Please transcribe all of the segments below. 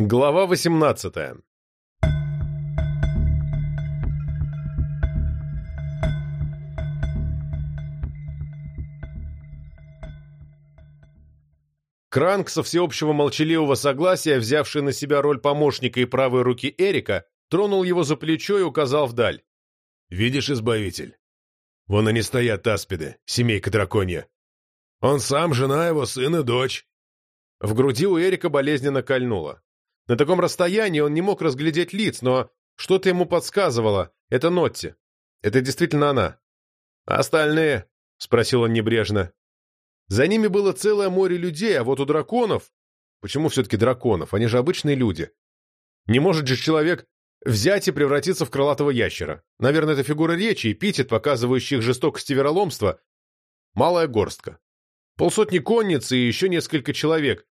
Глава 18 Кранк, со всеобщего молчаливого согласия, взявший на себя роль помощника и правой руки Эрика, тронул его за плечо и указал вдаль. «Видишь, избавитель? Вон они стоят, аспиды, семейка драконья. Он сам, жена его, сын и дочь». В груди у Эрика болезненно кольнуло. На таком расстоянии он не мог разглядеть лиц, но что-то ему подсказывало. Это Нотти. Это действительно она. «А остальные?» — спросил он небрежно. За ними было целое море людей, а вот у драконов... Почему все-таки драконов? Они же обычные люди. Не может же человек взять и превратиться в крылатого ящера. Наверное, это фигура речи, эпитет, показывающий их жестокость и вероломство. Малая горстка. Полсотни конниц и еще несколько человек,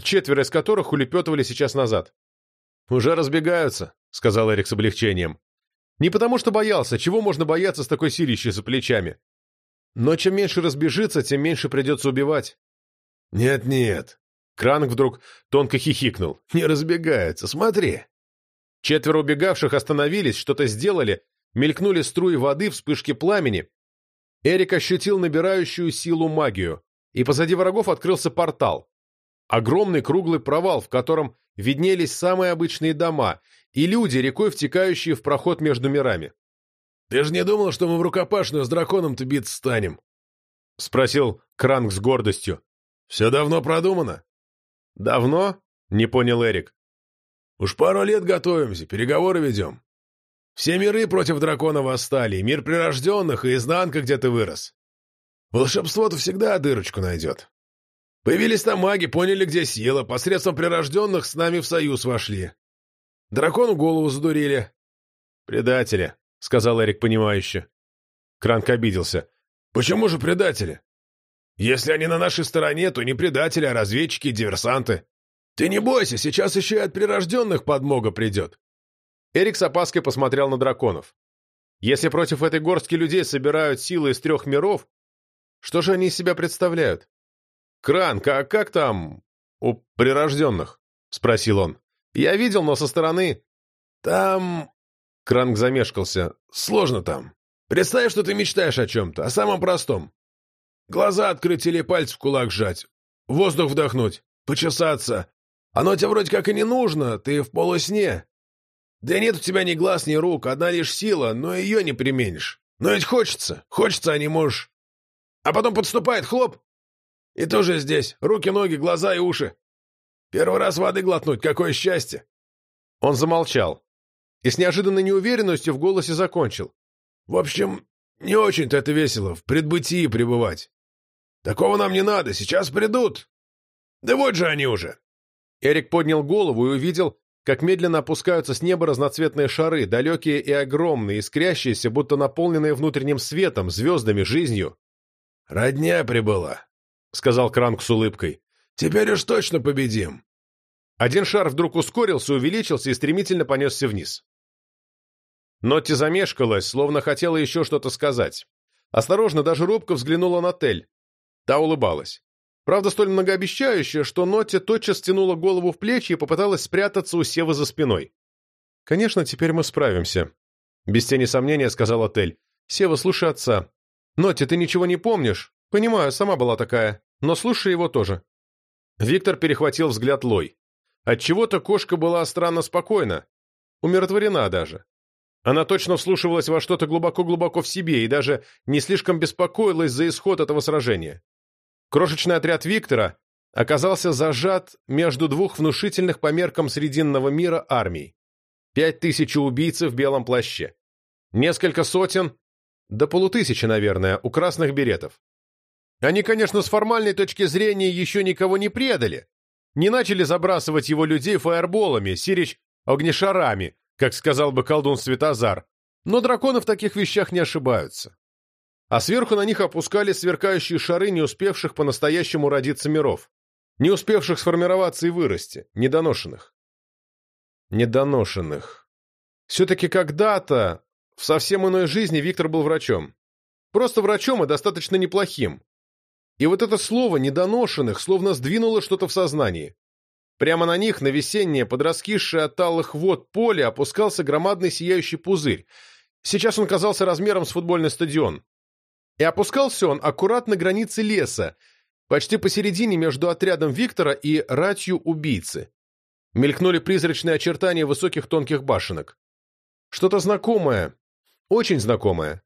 четверо из которых улепетывали сейчас назад. «Уже разбегаются», — сказал Эрик с облегчением. «Не потому что боялся, чего можно бояться с такой силищей за плечами? Но чем меньше разбежится, тем меньше придется убивать». «Нет-нет», — Кранк вдруг тонко хихикнул. «Не разбегаются, смотри». Четверо убегавших остановились, что-то сделали, мелькнули струи воды, вспышки пламени. Эрик ощутил набирающую силу магию, и позади врагов открылся портал. Огромный круглый провал, в котором виднелись самые обычные дома, и люди, рекой втекающие в проход между мирами. «Ты же не думал, что мы в рукопашную с драконом-то биться станем?» — спросил Кранк с гордостью. «Все давно продумано». «Давно?» — не понял Эрик. «Уж пару лет готовимся, переговоры ведем. Все миры против дракона восстали, и мир прирожденных, и изнанка где-то вырос. Волшебство-то всегда дырочку найдет. Появились там маги, поняли, где сила, посредством прирожденных с нами в союз вошли. Дракону голову задурили. «Предатели», — сказал Эрик понимающе. Кранк обиделся. «Почему же предатели? Если они на нашей стороне, то не предатели, а разведчики и диверсанты. Ты не бойся, сейчас еще и от прирожденных подмога придет. Эрик с опаской посмотрел на драконов. Если против этой горстки людей собирают силы из трех миров, что же они из себя представляют? «Кранк, а как там у прирожденных?» — спросил он. «Я видел, но со стороны...» «Там...» — Кранк замешкался. «Сложно там. Представь, что ты мечтаешь о чем-то, о самом простом. Глаза открыть или пальцы в кулак сжать, воздух вдохнуть, почесаться. Оно тебе вроде как и не нужно, ты в полусне. Да нет у тебя ни глаз, ни рук, одна лишь сила, но ее не применишь. Но ведь хочется, хочется, а не можешь. А потом подступает хлоп, и тоже здесь, руки, ноги, глаза и уши. Первый раз воды глотнуть, какое счастье!» Он замолчал и с неожиданной неуверенностью в голосе закончил. «В общем, не очень-то это весело, в предбытии пребывать. Такого нам не надо, сейчас придут. Да вот же они уже!» Эрик поднял голову и увидел, как медленно опускаются с неба разноцветные шары, далекие и огромные, искрящиеся, будто наполненные внутренним светом, звездами, жизнью. «Родня прибыла», — сказал Кранк с улыбкой. «Теперь уж точно победим». Один шар вдруг ускорился, увеличился и стремительно понесся вниз. Нотти замешкалась, словно хотела еще что-то сказать. Осторожно, даже робко взглянула на Тель. Та улыбалась. Правда, столь многообещающая, что Нотти тотчас стянула голову в плечи и попыталась спрятаться у Севы за спиной. «Конечно, теперь мы справимся», — без тени сомнения сказала Тель. «Сева, слушай отца. Нотти, ты ничего не помнишь? Понимаю, сама была такая, но слушай его тоже». Виктор перехватил взгляд Лой. Отчего-то кошка была странно спокойна, умиротворена даже. Она точно вслушивалась во что-то глубоко-глубоко в себе и даже не слишком беспокоилась за исход этого сражения. Крошечный отряд Виктора оказался зажат между двух внушительных по меркам Срединного мира армий. Пять тысяч убийц в белом плаще. Несколько сотен, до полутысячи, наверное, у красных беретов. Они, конечно, с формальной точки зрения еще никого не предали. Не начали забрасывать его людей фаерболами, сирич огнешарами, как сказал бы колдун Светозар. Но драконы в таких вещах не ошибаются а сверху на них опускали сверкающие шары не успевших по-настоящему родиться миров, не успевших сформироваться и вырасти, недоношенных. Недоношенных. Все-таки когда-то, в совсем иной жизни, Виктор был врачом. Просто врачом и достаточно неплохим. И вот это слово «недоношенных» словно сдвинуло что-то в сознании. Прямо на них, на весеннее, подраскисшее от талых вод поле, опускался громадный сияющий пузырь. Сейчас он казался размером с футбольный стадион. И опускался он аккуратно на границе леса, почти посередине между отрядом Виктора и ратью убийцы. Мелькнули призрачные очертания высоких тонких башенок. Что-то знакомое, очень знакомое.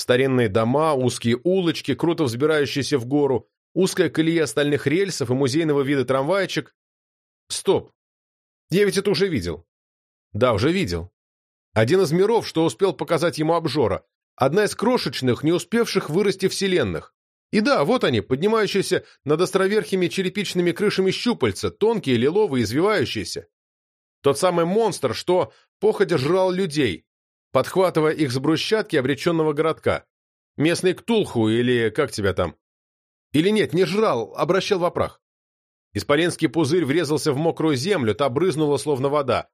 Старинные дома, узкие улочки, круто взбирающиеся в гору, узкая колея стальных рельсов и музейного вида трамвайчик. Стоп. Я ведь это уже видел. Да, уже видел. Один из миров, что успел показать ему обжора. Одна из крошечных, не успевших вырасти вселенных. И да, вот они, поднимающиеся над островерхими черепичными крышами щупальца, тонкие, лиловые, извивающиеся. Тот самый монстр, что походя жрал людей, подхватывая их с брусчатки обреченного городка. Местный Ктулху или как тебя там? Или нет, не жрал, обращал в прах. Исполенский пузырь врезался в мокрую землю, та брызнула, словно вода.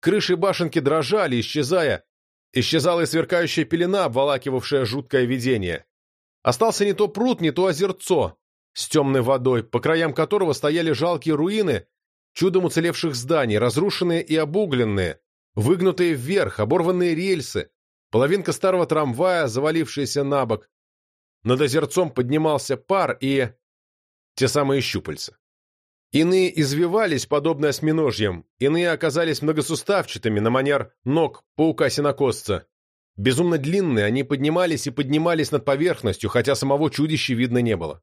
Крыши башенки дрожали, исчезая. Исчезала и сверкающая пелена, обволакивавшая жуткое видение. Остался не то пруд, не то озерцо с темной водой, по краям которого стояли жалкие руины чудом уцелевших зданий, разрушенные и обугленные, выгнутые вверх, оборванные рельсы, половинка старого трамвая, завалившаяся на бок. Над озерцом поднимался пар и... те самые щупальца. Иные извивались, подобно осьминожьям, иные оказались многосуставчатыми на манер ног паука-синокосца. Безумно длинные, они поднимались и поднимались над поверхностью, хотя самого чудища видно не было.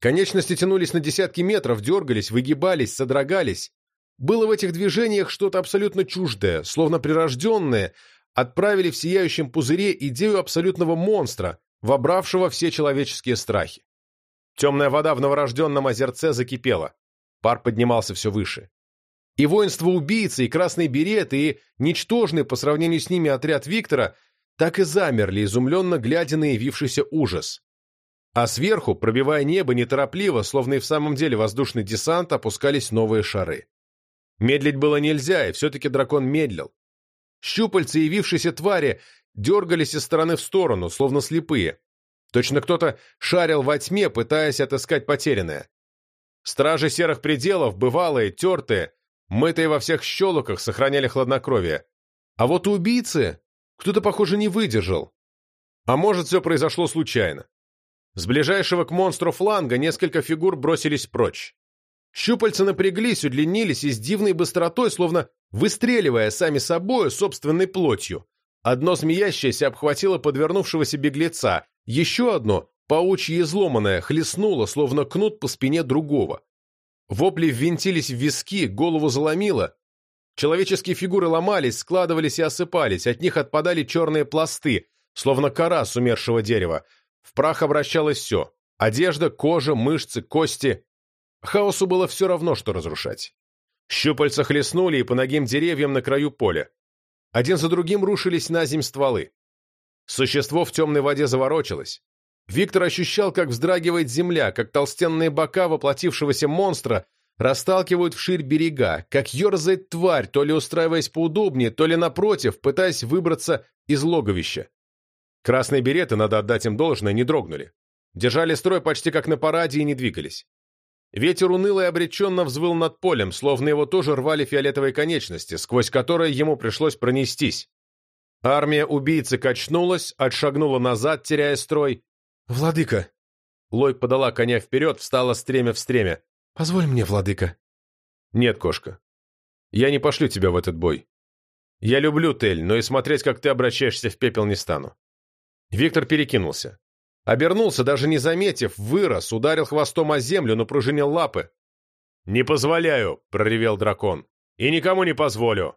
Конечности тянулись на десятки метров, дергались, выгибались, содрогались. Было в этих движениях что-то абсолютно чуждое, словно прирожденное, отправили в сияющем пузыре идею абсолютного монстра, вобравшего все человеческие страхи. Темная вода в новорожденном озерце закипела. Пар поднимался все выше. И воинство убийцы, и красные береты, и ничтожный по сравнению с ними отряд Виктора так и замерли, изумленно глядя на явившийся ужас. А сверху, пробивая небо неторопливо, словно и в самом деле воздушный десант, опускались новые шары. Медлить было нельзя, и все-таки дракон медлил. Щупальца явившейся твари дергались из стороны в сторону, словно слепые. Точно кто-то шарил во тьме, пытаясь отыскать потерянное. Стражи серых пределов, бывалые, тертые, мытые во всех щелоках, сохраняли хладнокровие. А вот убийцы кто-то, похоже, не выдержал. А может, все произошло случайно. С ближайшего к монстру фланга несколько фигур бросились прочь. Щупальца напряглись, удлинились и с дивной быстротой, словно выстреливая сами собою собственной плотью. Одно змеящееся обхватило подвернувшегося беглеца, еще одно, паучье изломанное, хлестнуло, словно кнут по спине другого. Вопли ввинтились в виски, голову заломило. Человеческие фигуры ломались, складывались и осыпались, от них отпадали черные пласты, словно кора с умершего дерева. В прах обращалось все – одежда, кожа, мышцы, кости. Хаосу было все равно, что разрушать. Щупальца хлестнули и по ногим деревьям на краю поля. Один за другим рушились на земь стволы. Существо в темной воде заворочилось. Виктор ощущал, как вздрагивает земля, как толстенные бока воплотившегося монстра расталкивают вширь берега, как ерзает тварь, то ли устраиваясь поудобнее, то ли напротив, пытаясь выбраться из логовища. Красные береты, надо отдать им должное, не дрогнули. Держали строй почти как на параде и не двигались. Ветер уныло и обреченно взвыл над полем, словно его тоже рвали фиолетовые конечности, сквозь которые ему пришлось пронестись. Армия убийцы качнулась, отшагнула назад, теряя строй. «Владыка!» Лой подала коня вперед, встала стремя в стремя. «Позволь мне, владыка». «Нет, кошка. Я не пошлю тебя в этот бой. Я люблю Тель, но и смотреть, как ты обращаешься в пепел, не стану. Виктор перекинулся. Обернулся, даже не заметив, вырос, ударил хвостом о землю, но пружинил лапы. «Не позволяю!» — проревел дракон. «И никому не позволю!»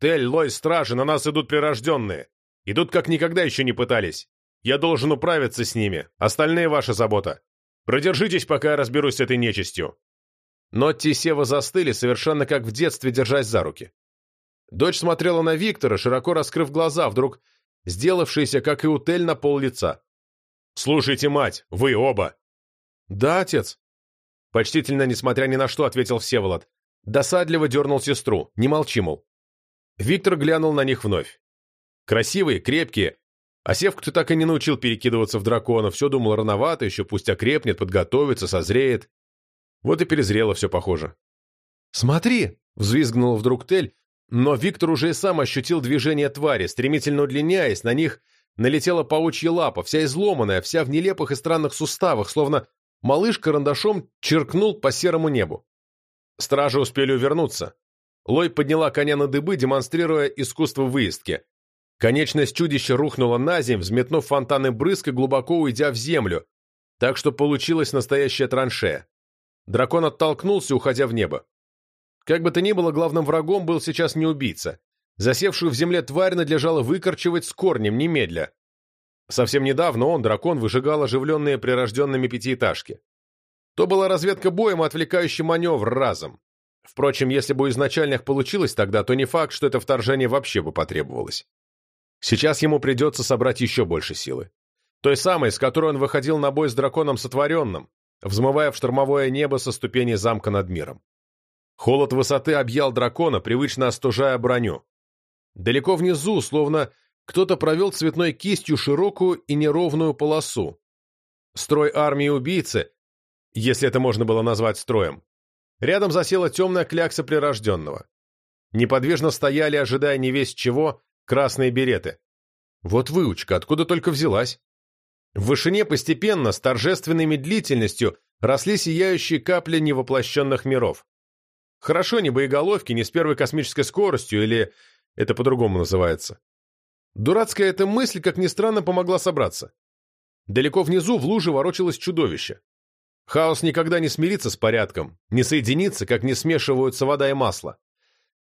«Тель, Лой, стражи, на нас идут прирожденные. Идут как никогда еще не пытались. Я должен управиться с ними. Остальные ваша забота. Продержитесь, пока я разберусь с этой нечистью». Нотти и Сева застыли, совершенно как в детстве, держась за руки. Дочь смотрела на Виктора, широко раскрыв глаза, вдруг сделавшийся, как и утель, на пол лица. «Слушайте, мать, вы оба!» «Да, отец!» Почтительно, несмотря ни на что, ответил Всеволод. Досадливо дернул сестру, не молчи, мол. Виктор глянул на них вновь. Красивые, крепкие. А Севку-то так и не научил перекидываться в дракона, все думал рановато, еще пусть окрепнет, подготовится, созреет. Вот и перезрело все похоже. «Смотри!» — взвизгнул вдруг Тель, но Виктор уже и сам ощутил движение твари, стремительно удлиняясь, на них налетела паучья лапа, вся изломанная, вся в нелепых и странных суставах, словно малыш карандашом черкнул по серому небу. Стражи успели увернуться. Лой подняла коня на дыбы, демонстрируя искусство выездки. Конечность чудища рухнула на земь, взметнув фонтаны брызг и глубоко уйдя в землю, так что получилась настоящая траншея. Дракон оттолкнулся, уходя в небо. Как бы то ни было, главным врагом был сейчас не убийца. Засевшую в земле тварь надлежало выкорчевать с корнем немедля. Совсем недавно он, дракон, выжигал оживленные прирожденными пятиэтажки. То была разведка боем отвлекающий маневр разом. Впрочем, если бы у изначальных получилось тогда, то не факт, что это вторжение вообще бы потребовалось. Сейчас ему придется собрать еще больше силы. Той самой, с которой он выходил на бой с драконом сотворенным, взмывая в штормовое небо со ступеней замка над миром. Холод высоты объял дракона, привычно остужая броню. Далеко внизу, словно кто-то провел цветной кистью широкую и неровную полосу. Строй армии убийцы, если это можно было назвать строем. Рядом засела темная клякса прирожденного. Неподвижно стояли, ожидая не весь чего, красные береты. Вот выучка, откуда только взялась. В вышине постепенно, с торжественной медлительностью, росли сияющие капли невоплощенных миров. Хорошо не боеголовки, не с первой космической скоростью, или это по-другому называется. Дурацкая эта мысль, как ни странно, помогла собраться. Далеко внизу в луже ворочалось чудовище. Хаос никогда не смирится с порядком, не соединится, как не смешиваются вода и масло.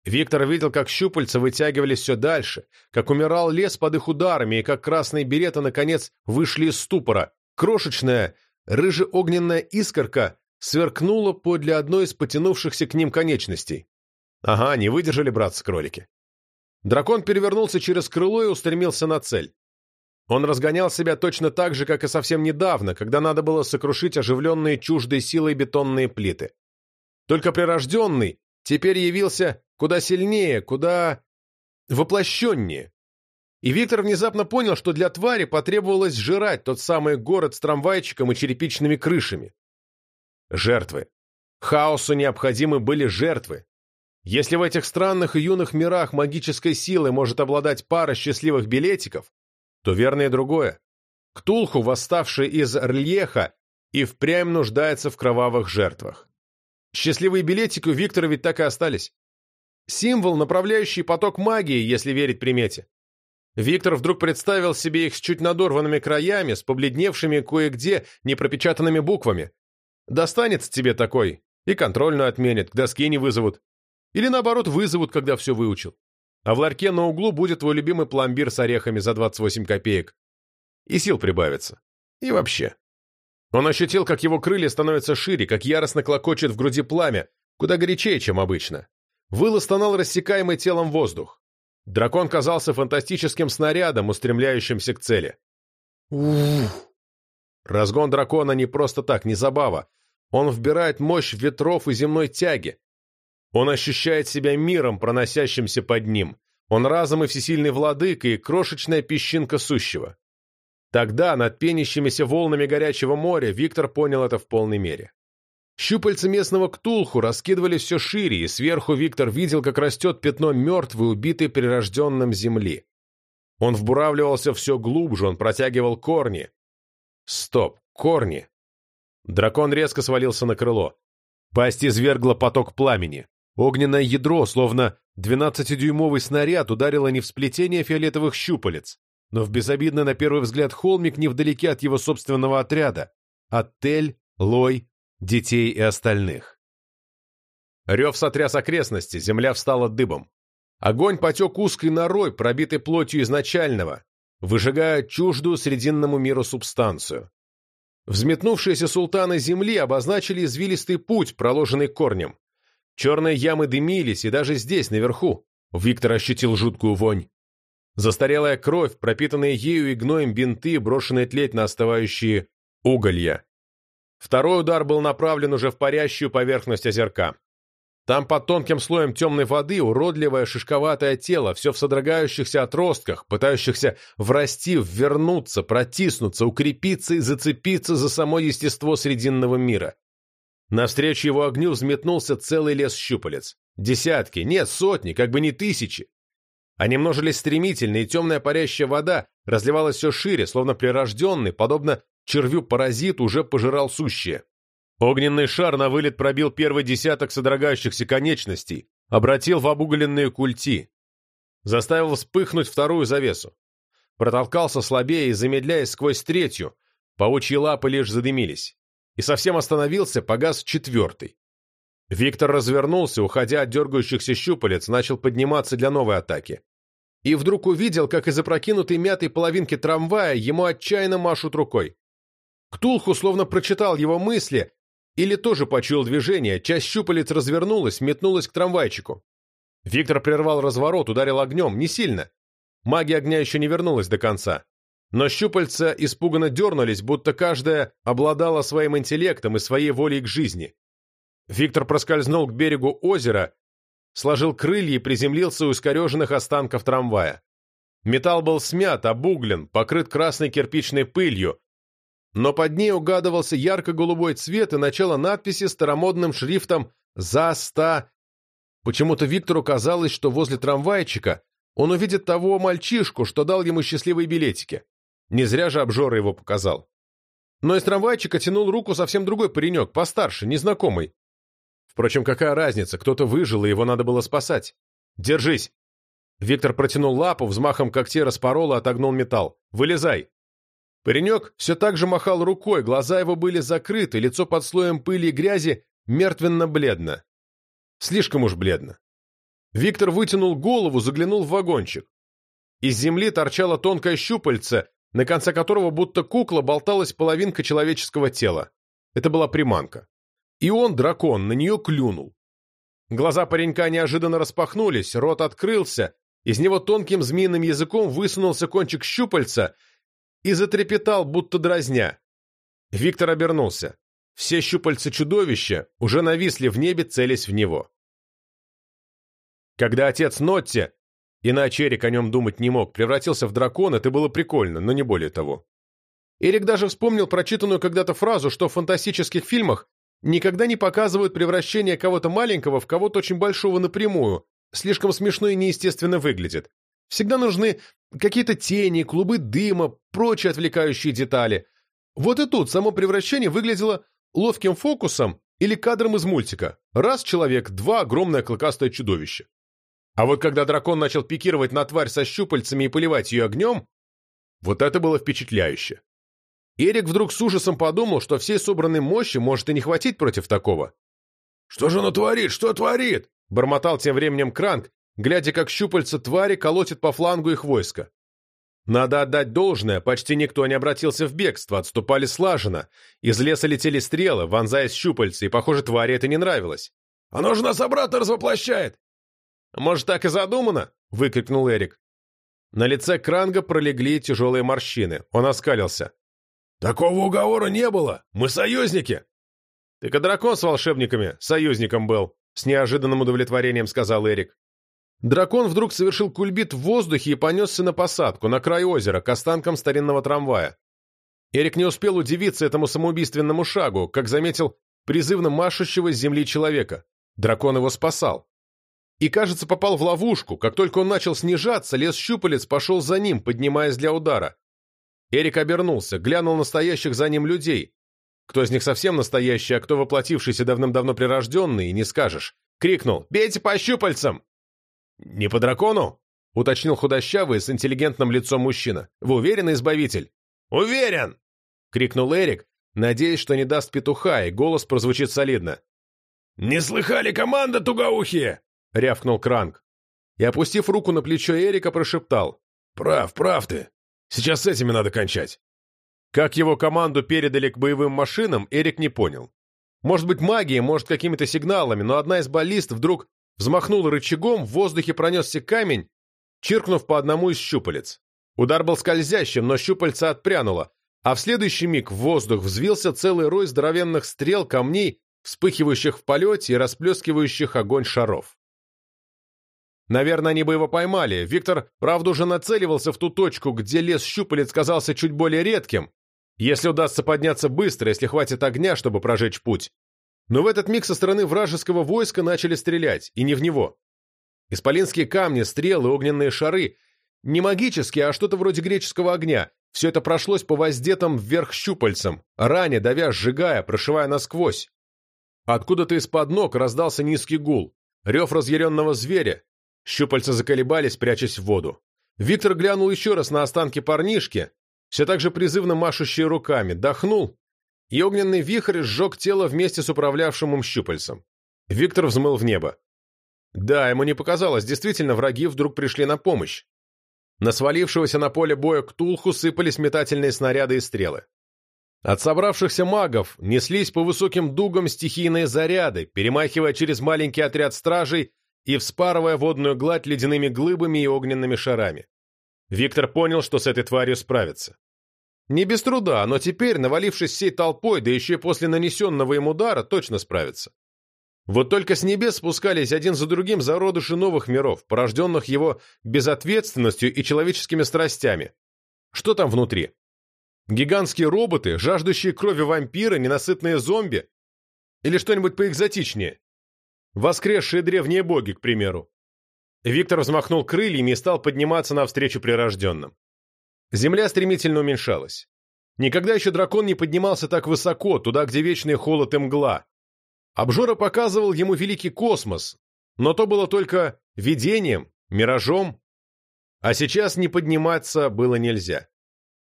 Виктор видел, как щупальца вытягивались все дальше, как умирал лес под их ударами, и как красные береты, наконец, вышли из ступора. Крошечная, рыже-огненная искорка сверкнула подле одной из потянувшихся к ним конечностей. Ага, не выдержали братцы-кролики. Дракон перевернулся через крыло и устремился на цель. Он разгонял себя точно так же, как и совсем недавно, когда надо было сокрушить оживленные чуждой силой бетонные плиты. Только прирожденный теперь явился куда сильнее, куда воплощеннее. И Виктор внезапно понял, что для твари потребовалось сжирать тот самый город с трамвайчиком и черепичными крышами. Жертвы. Хаосу необходимы были жертвы. Если в этих странных и юных мирах магической силой может обладать пара счастливых билетиков, то верно и другое. Ктулху, восставший из Рльеха, и впрямь нуждается в кровавых жертвах. Счастливые билетики у Виктора ведь так и остались. Символ, направляющий поток магии, если верить примете. Виктор вдруг представил себе их с чуть надорванными краями, с побледневшими кое-где непропечатанными буквами. Достанется тебе такой, и контрольную отменят, к доске не вызовут. Или наоборот, вызовут, когда все выучил. А в ларьке на углу будет твой любимый пломбир с орехами за 28 копеек. И сил прибавится. И вообще. Он ощутил, как его крылья становятся шире, как яростно клокочет в груди пламя, куда горячее, чем обычно. Выл стонал рассекаемый телом воздух. Дракон казался фантастическим снарядом, устремляющимся к цели. Ух! Разгон дракона не просто так, не забава. Он вбирает мощь ветров и земной тяги, он ощущает себя миром, проносящимся под ним. Он разом и всесильный владыка, и крошечная песчинка сущего. Тогда, над пенящимися волнами горячего моря, Виктор понял это в полной мере. Щупальца местного ктулху раскидывали все шире, и сверху Виктор видел, как растет пятно мертвой, убитой прирожденным земли. Он вбуравливался все глубже, он протягивал корни. Стоп, корни. Дракон резко свалился на крыло. Пасть извергла поток пламени. Огненное ядро, словно двенадцатидюймовый снаряд, ударило не в сплетение фиолетовых щупалец, но в безобидный на первый взгляд холмик невдалеке от его собственного отряда, от Тель, Лой, детей и остальных. Рев сотряс окрестности, земля встала дыбом. Огонь потек узкой норой, пробитой плотью изначального, выжигая чуждую срединному миру субстанцию. Взметнувшиеся султаны земли обозначили извилистый путь, проложенный корнем. Черные ямы дымились, и даже здесь, наверху, Виктор ощутил жуткую вонь. Застарелая кровь, пропитанные ею и гноем бинты, брошенные тлеть на остывающие уголья. Второй удар был направлен уже в парящую поверхность озерка. Там под тонким слоем темной воды уродливое шишковатое тело, все в содрогающихся отростках, пытающихся врасти, ввернуться, протиснуться, укрепиться и зацепиться за само естество Срединного мира. Навстречу его огню взметнулся целый лес щупалец. Десятки, нет, сотни, как бы не тысячи. Они множились стремительно, и темная парящая вода разливалась все шире, словно прирожденный, подобно червю-паразит, уже пожирал сущее. Огненный шар на вылет пробил первый десяток содрогающихся конечностей, обратил в обугленные культи, заставил вспыхнуть вторую завесу. Протолкался слабее и замедляясь сквозь третью, паучьи лапы лишь задымились. И совсем остановился, погас четвертый. Виктор развернулся, уходя от дергающихся щупалец, начал подниматься для новой атаки. И вдруг увидел, как из опрокинутой мятой половинки трамвая ему отчаянно машут рукой. Ктулху словно прочитал его мысли или тоже почуял движение, часть щупалец развернулась, метнулась к трамвайчику. Виктор прервал разворот, ударил огнем, не сильно. Магия огня еще не вернулась до конца. Но щупальца испуганно дернулись, будто каждая обладала своим интеллектом и своей волей к жизни. Виктор проскользнул к берегу озера, сложил крылья и приземлился у искореженных останков трамвая. Металл был смят, обуглен, покрыт красной кирпичной пылью, но под ней угадывался ярко-голубой цвет и начало надписи старомодным шрифтом «За ста». Почему-то Виктору казалось, что возле трамвайчика он увидит того мальчишку, что дал ему счастливые билетики. Не зря же обжора его показал. Но из трамвайчика тянул руку совсем другой паренек, постарше, незнакомый. Впрочем, какая разница, кто-то выжил, и его надо было спасать. «Держись!» Виктор протянул лапу, взмахом когтей распорол и отогнул металл. «Вылезай!» Паренек все так же махал рукой, глаза его были закрыты, лицо под слоем пыли и грязи мертвенно-бледно. Слишком уж бледно. Виктор вытянул голову, заглянул в вагончик. Из земли торчало тонкое щупальце, на конце которого будто кукла болталась половинка человеческого тела. Это была приманка. И он, дракон, на нее клюнул. Глаза паренька неожиданно распахнулись, рот открылся, из него тонким змеиным языком высунулся кончик щупальца и затрепетал, будто дразня. Виктор обернулся. Все щупальца чудовища уже нависли в небе, целясь в него. Когда отец Нотти, иначе Эрик о нем думать не мог, превратился в дракона, это было прикольно, но не более того. Эрик даже вспомнил прочитанную когда-то фразу, что в фантастических фильмах никогда не показывают превращение кого-то маленького в кого-то очень большого напрямую. Слишком смешно и неестественно выглядит. Всегда нужны какие-то тени, клубы дыма, прочие отвлекающие детали. Вот и тут само превращение выглядело ловким фокусом или кадром из мультика. Раз человек, два огромное клыкастое чудовище. А вот когда дракон начал пикировать на тварь со щупальцами и поливать ее огнем, вот это было впечатляюще. Эрик вдруг с ужасом подумал, что всей собранной мощи может и не хватить против такого. «Что же оно творит? Что творит?» — бормотал тем временем Кранк, глядя, как щупальца твари колотит по флангу их войска. Надо отдать должное, почти никто не обратился в бегство, отступали слаженно. Из леса летели стрелы, вонзаясь щупальцы, и, похоже, твари это не нравилось. «Оно же нас обратно развоплощает!» «Может, так и задумано?» — выкрикнул Эрик. На лице Кранга пролегли тяжелые морщины. Он оскалился. «Такого уговора не было! Мы союзники!» «Так и дракон с волшебниками союзником был», — с неожиданным удовлетворением сказал Эрик. Дракон вдруг совершил кульбит в воздухе и понесся на посадку, на край озера, к останкам старинного трамвая. Эрик не успел удивиться этому самоубийственному шагу, как заметил призывно машущего с земли человека. Дракон его спасал. И, кажется, попал в ловушку. Как только он начал снижаться, лес щупалец пошел за ним, поднимаясь для удара. Эрик обернулся, глянул настоящих за ним людей. Кто из них совсем настоящий, а кто воплотившийся давным-давно прирожденный, не скажешь. Крикнул «Бейте по щупальцам!» «Не по дракону?» — уточнил худощавый с интеллигентным лицом мужчина. «Вы уверены, избавитель?» «Уверен!» — крикнул Эрик, надеясь, что не даст петуха, и голос прозвучит солидно. «Не слыхали команда, тугоухие?» — рявкнул Кранк. И, опустив руку на плечо Эрика, прошептал. «Прав, прав ты. Сейчас с этими надо кончать». Как его команду передали к боевым машинам, Эрик не понял. Может быть, магией, может, какими-то сигналами, но одна из баллист вдруг взмахнула рычагом, в воздухе пронесся камень, чиркнув по одному из щупалец. Удар был скользящим, но щупальца отпрянуло, а в следующий миг в воздух взвился целый рой здоровенных стрел, камней, вспыхивающих в полете и расплескивающих огонь шаров. Наверное, они бы его поймали. Виктор, правда, уже нацеливался в ту точку, где лес щупалец казался чуть более редким, если удастся подняться быстро, если хватит огня, чтобы прожечь путь. Но в этот миг со стороны вражеского войска начали стрелять, и не в него. Исполинские камни, стрелы, огненные шары — не магические, а что-то вроде греческого огня. Все это прошлось по воздетым вверх щупальцам, раня, давя, сжигая, прошивая насквозь. Откуда-то из-под ног раздался низкий гул, рев разъяренного зверя. Щупальца заколебались, прячась в воду. Виктор глянул еще раз на останки парнишки, все так же призывно машущие руками, дохнул, и огненный вихрь сжег тело вместе с управлявшим им щупальцем. Виктор взмыл в небо. Да, ему не показалось, действительно, враги вдруг пришли на помощь. На свалившегося на поле боя Ктулху сыпались метательные снаряды и стрелы. От собравшихся магов неслись по высоким дугам стихийные заряды, перемахивая через маленький отряд стражей и вспарывая водную гладь ледяными глыбами и огненными шарами. Виктор понял, что с этой тварью справится. Не без труда, но теперь, навалившись всей толпой, да еще и после нанесенного им удара, точно справится. Вот только с небес спускались один за другим зародыши новых миров, порожденных его безответственностью и человеческими страстями. Что там внутри? Гигантские роботы, жаждущие крови вампиры, ненасытные зомби? Или что-нибудь поэкзотичнее? Воскресшие древние боги, к примеру. Виктор взмахнул крыльями и стал подниматься навстречу прирожденным. Земля стремительно уменьшалась. Никогда еще дракон не поднимался так высоко, туда, где вечный холод и мгла, Обжора показывал ему великий космос, но то было только видением, миражом. А сейчас не подниматься было нельзя.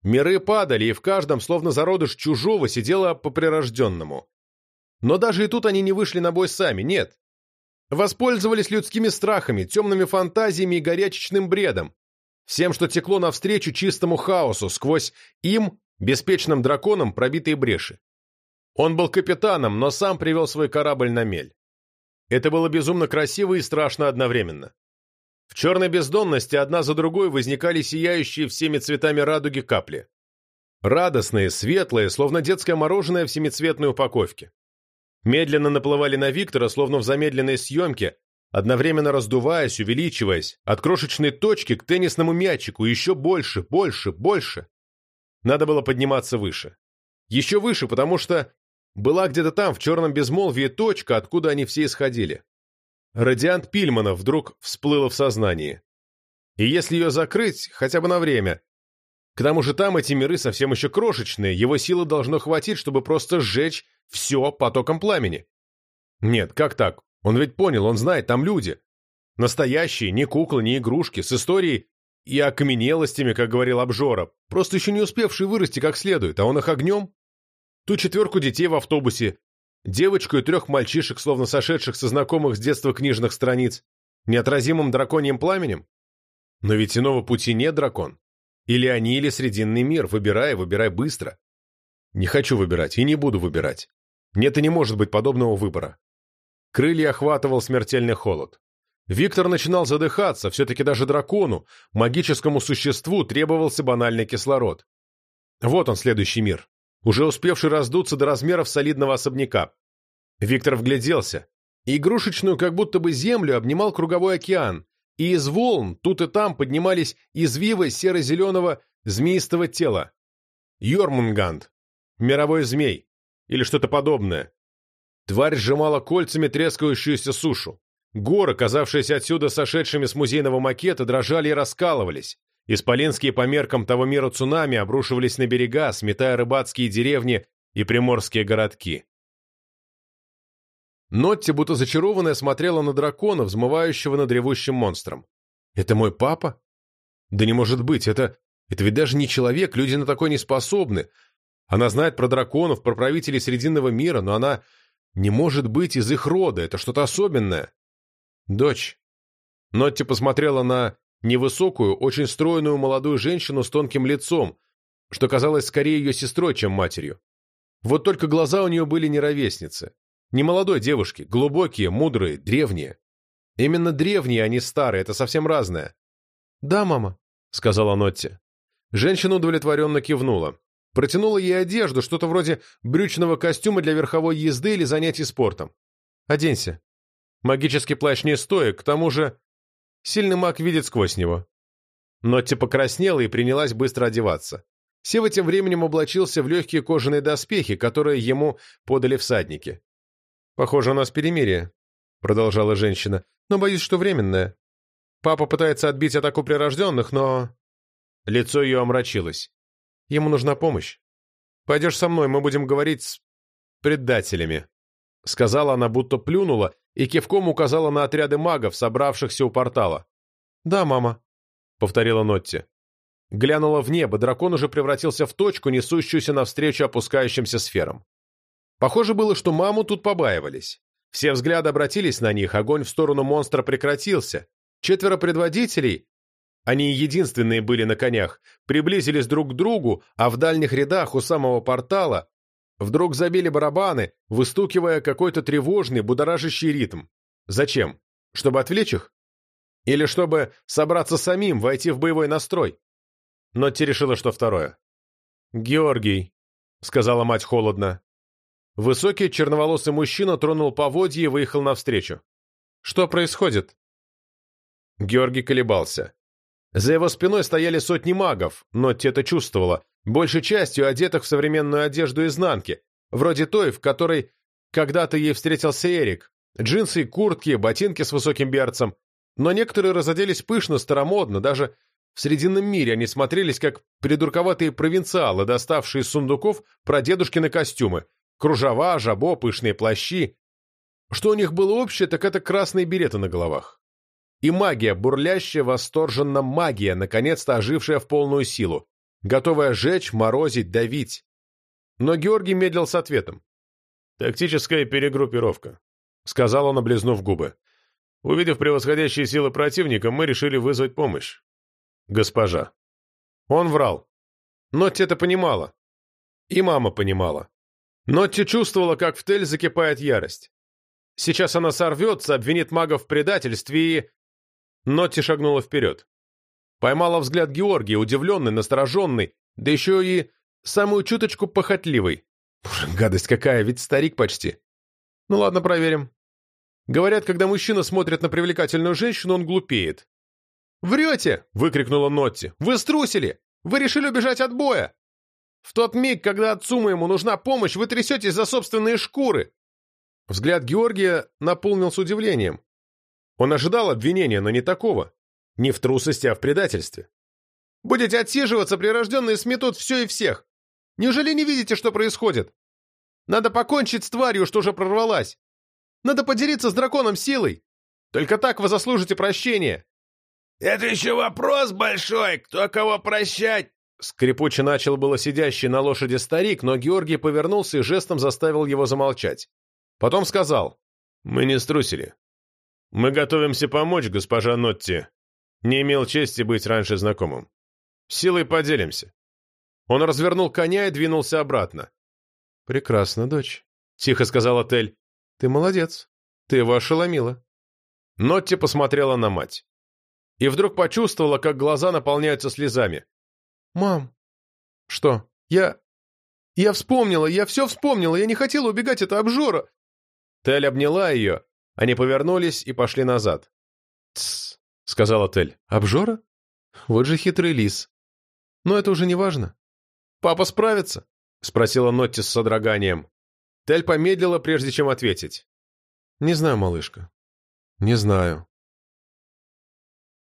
Миры падали, и в каждом, словно зародыш чужого, сидело по прирожденному. Но даже и тут они не вышли на бой сами, нет. Воспользовались людскими страхами, темными фантазиями и горячечным бредом, всем, что текло навстречу чистому хаосу, сквозь им, беспечным драконам, пробитые бреши. Он был капитаном, но сам привел свой корабль на мель. Это было безумно красиво и страшно одновременно. В черной бездонности одна за другой возникали сияющие всеми цветами радуги капли. Радостные, светлые, словно детское мороженое в семицветной упаковке. Медленно наплывали на Виктора, словно в замедленной съемке, одновременно раздуваясь, увеличиваясь, от крошечной точки к теннисному мячику, еще больше, больше, больше. Надо было подниматься выше. Еще выше, потому что была где-то там, в черном безмолвии, точка, откуда они все исходили. Радиант Пильмана вдруг всплыла в сознании. И если ее закрыть, хотя бы на время... К тому же там эти миры совсем еще крошечные, его силы должно хватить, чтобы просто сжечь все потоком пламени. Нет, как так? Он ведь понял, он знает, там люди. Настоящие, не куклы, не игрушки, с историей и окаменелостями, как говорил Обжора, просто еще не успевшие вырасти как следует, а он их огнем ту четверку детей в автобусе, девочку и трех мальчишек, словно сошедших со знакомых с детства книжных страниц, неотразимым драконьим пламенем? Но ведь иного пути нет, дракон. Или они, или Срединный мир. Выбирай, выбирай быстро. Не хочу выбирать и не буду выбирать. Нет и не может быть подобного выбора. Крылья охватывал смертельный холод. Виктор начинал задыхаться, все-таки даже дракону, магическому существу, требовался банальный кислород. Вот он, следующий мир уже успевший раздуться до размеров солидного особняка. Виктор вгляделся. Игрушечную, как будто бы землю, обнимал круговой океан, и из волн тут и там поднимались извивы серо-зеленого змеистого тела. Йормунганд, мировой змей, или что-то подобное. Тварь сжимала кольцами трескающуюся сушу. Горы, казавшиеся отсюда сошедшими с музейного макета, дрожали и раскалывались. Исполинские по меркам того мира цунами обрушивались на берега, сметая рыбацкие деревни и приморские городки. Нотти, будто зачарованная, смотрела на дракона, взмывающего над ревущим монстром. «Это мой папа? Да не может быть, это... Это ведь даже не человек, люди на такое не способны. Она знает про драконов, про правителей Срединного мира, но она не может быть из их рода, это что-то особенное. Дочь». Нотти посмотрела на невысокую, очень стройную молодую женщину с тонким лицом, что казалось скорее ее сестрой, чем матерью. Вот только глаза у нее были не ровесницы. Не молодой девушки, глубокие, мудрые, древние. Именно древние, а не старые, это совсем разное. «Да, мама», — сказала Нотти. Женщина удовлетворенно кивнула. Протянула ей одежду, что-то вроде брючного костюма для верховой езды или занятий спортом. «Оденься. Магический плащ не стоит, к тому же Сильный маг видит сквозь него. Нотти покраснела и принялась быстро одеваться. Сева тем временем облачился в легкие кожаные доспехи, которые ему подали всадники. «Похоже, у нас перемирие», — продолжала женщина, — «но боюсь, что временное. Папа пытается отбить атаку прирожденных, но...» Лицо ее омрачилось. «Ему нужна помощь. Пойдешь со мной, мы будем говорить с предателями», — сказала она, будто плюнула, и кивком указала на отряды магов, собравшихся у портала. «Да, мама», — повторила Нотти. Глянула в небо, дракон уже превратился в точку, несущуюся навстречу опускающимся сферам. Похоже было, что маму тут побаивались. Все взгляды обратились на них, огонь в сторону монстра прекратился. Четверо предводителей, они единственные были на конях, приблизились друг к другу, а в дальних рядах у самого портала вдруг забили барабаны, выстукивая какой-то тревожный, будоражащий ритм. Зачем? Чтобы отвлечь их? Или чтобы собраться самим, войти в боевой настрой? Нотти решила, что второе. «Георгий», — сказала мать холодно. Высокий черноволосый мужчина тронул поводье и выехал навстречу. «Что происходит?» Георгий колебался. За его спиной стояли сотни магов, Нотти это чувствовала, большей частью одетых в современную одежду изнанки, вроде той, в которой когда-то ей встретился Эрик. Джинсы, куртки, ботинки с высоким берцем. Но некоторые разоделись пышно, старомодно, даже в Срединном мире они смотрелись как придурковатые провинциалы, доставшие из сундуков прадедушкины костюмы, кружева, жабо, пышные плащи. Что у них было общее, так это красные береты на головах. И магия, бурлящая восторженно магия, наконец-то ожившая в полную силу, готовая жечь, морозить, давить. Но Георгий медлил с ответом. «Тактическая перегруппировка», — сказал он, облизнув губы. «Увидев превосходящие силы противника, мы решили вызвать помощь госпожа. Он врал. Нотти это понимала. И мама понимала. Нотти чувствовала, как в Тель закипает ярость. Сейчас она сорвется, обвинит мага в предательстве и... Нотти шагнула вперед. Поймала взгляд Георгия, удивленный, настороженный, да еще и самую чуточку похотливый. Боже, гадость какая, ведь старик почти. Ну ладно, проверим. Говорят, когда мужчина смотрит на привлекательную женщину, он глупеет. «Врете!» — выкрикнула Нотти. «Вы струсили! Вы решили убежать от боя! В тот миг, когда отцу моему нужна помощь, вы трясетесь за собственные шкуры!» Взгляд Георгия наполнился удивлением. Он ожидал обвинения, но не такого. Не в трусости, а в предательстве. «Будете отсиживаться, прирожденные сметут все и всех! Неужели не видите, что происходит? Надо покончить с тварью, что уже прорвалась! Надо поделиться с драконом силой! Только так вы заслужите прощения!» «Это еще вопрос большой, кто кого прощать!» Скрипуче начал было сидящий на лошади старик, но Георгий повернулся и жестом заставил его замолчать. Потом сказал, «Мы не струсили. Мы готовимся помочь, госпожа Нотти. Не имел чести быть раньше знакомым. Силой поделимся». Он развернул коня и двинулся обратно. «Прекрасно, дочь», — тихо сказала Тель. «Ты молодец. Ты его ошеломила». Нотти посмотрела на мать и вдруг почувствовала, как глаза наполняются слезами. «Мам!» «Что?» «Я... я вспомнила, я все вспомнила, я не хотела убегать, это обжора!» Тель обняла ее, они повернулись и пошли назад. «Тссс», — сказала Тель. «Обжора? Вот же хитрый лис. Но это уже не важно». «Папа справится?» — спросила Нотти с содроганием. Тель помедлила, прежде чем ответить. «Не знаю, малышка. Не знаю.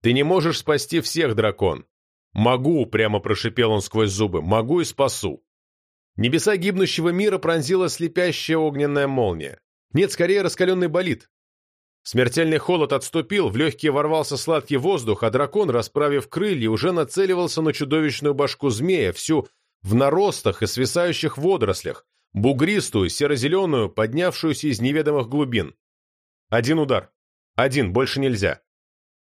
Ты не можешь спасти всех, дракон. Могу, прямо прошипел он сквозь зубы, могу и спасу. Небеса гибнущего мира пронзила слепящая огненная молния. Нет, скорее раскаленный болид. Смертельный холод отступил, в легкие ворвался сладкий воздух, а дракон, расправив крылья, уже нацеливался на чудовищную башку змея, всю в наростах и свисающих водорослях, бугристую, серо-зеленую, поднявшуюся из неведомых глубин. Один удар. Один, больше нельзя.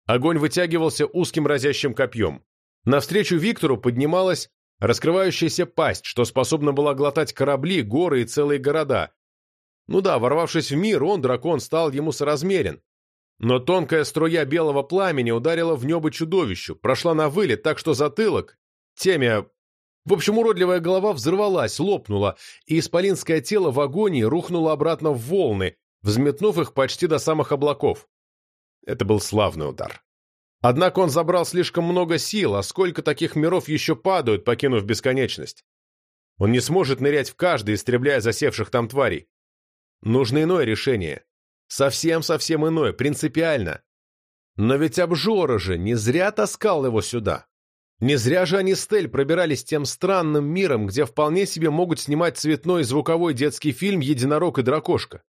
Огонь вытягивался узким разящим копьем. Навстречу Виктору поднималась раскрывающаяся пасть, что способна была глотать корабли, горы и целые города. Ну да, ворвавшись в мир, он, дракон, стал ему соразмерен. Но тонкая струя белого пламени ударила в небо чудовищу, прошла на вылет, так что затылок, темя... В общем, уродливая голова взорвалась, лопнула, и исполинское тело в агонии рухнуло обратно в волны, взметнув их почти до самых облаков. Это был славный удар. Однако он забрал слишком много сил, а сколько таких миров еще падают, покинув бесконечность? Он не сможет нырять в каждый, истребляя засевших там тварей. Нужно иное решение. Совсем-совсем иное, принципиально. Но ведь обжора же не зря таскал его сюда. Не зря же они с Тель пробирались тем странным миром, где вполне себе могут снимать цветной звуковой детский фильм «Единорог и дракошка».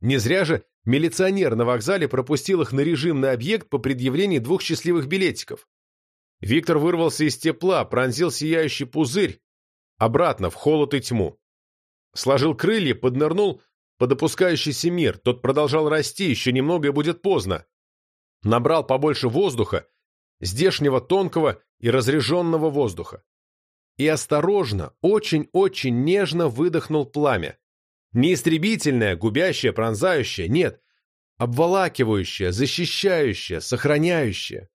Не зря же милиционер на вокзале пропустил их на режимный объект по предъявлении двух счастливых билетиков. Виктор вырвался из тепла, пронзил сияющий пузырь, обратно, в холод и тьму. Сложил крылья, поднырнул под опускающийся мир, тот продолжал расти, еще немного и будет поздно. Набрал побольше воздуха, здешнего тонкого и разреженного воздуха. И осторожно, очень-очень нежно выдохнул пламя. Не истребительное, губящее, пронзающее, нет, обволакивающее, защищающее, сохраняющее.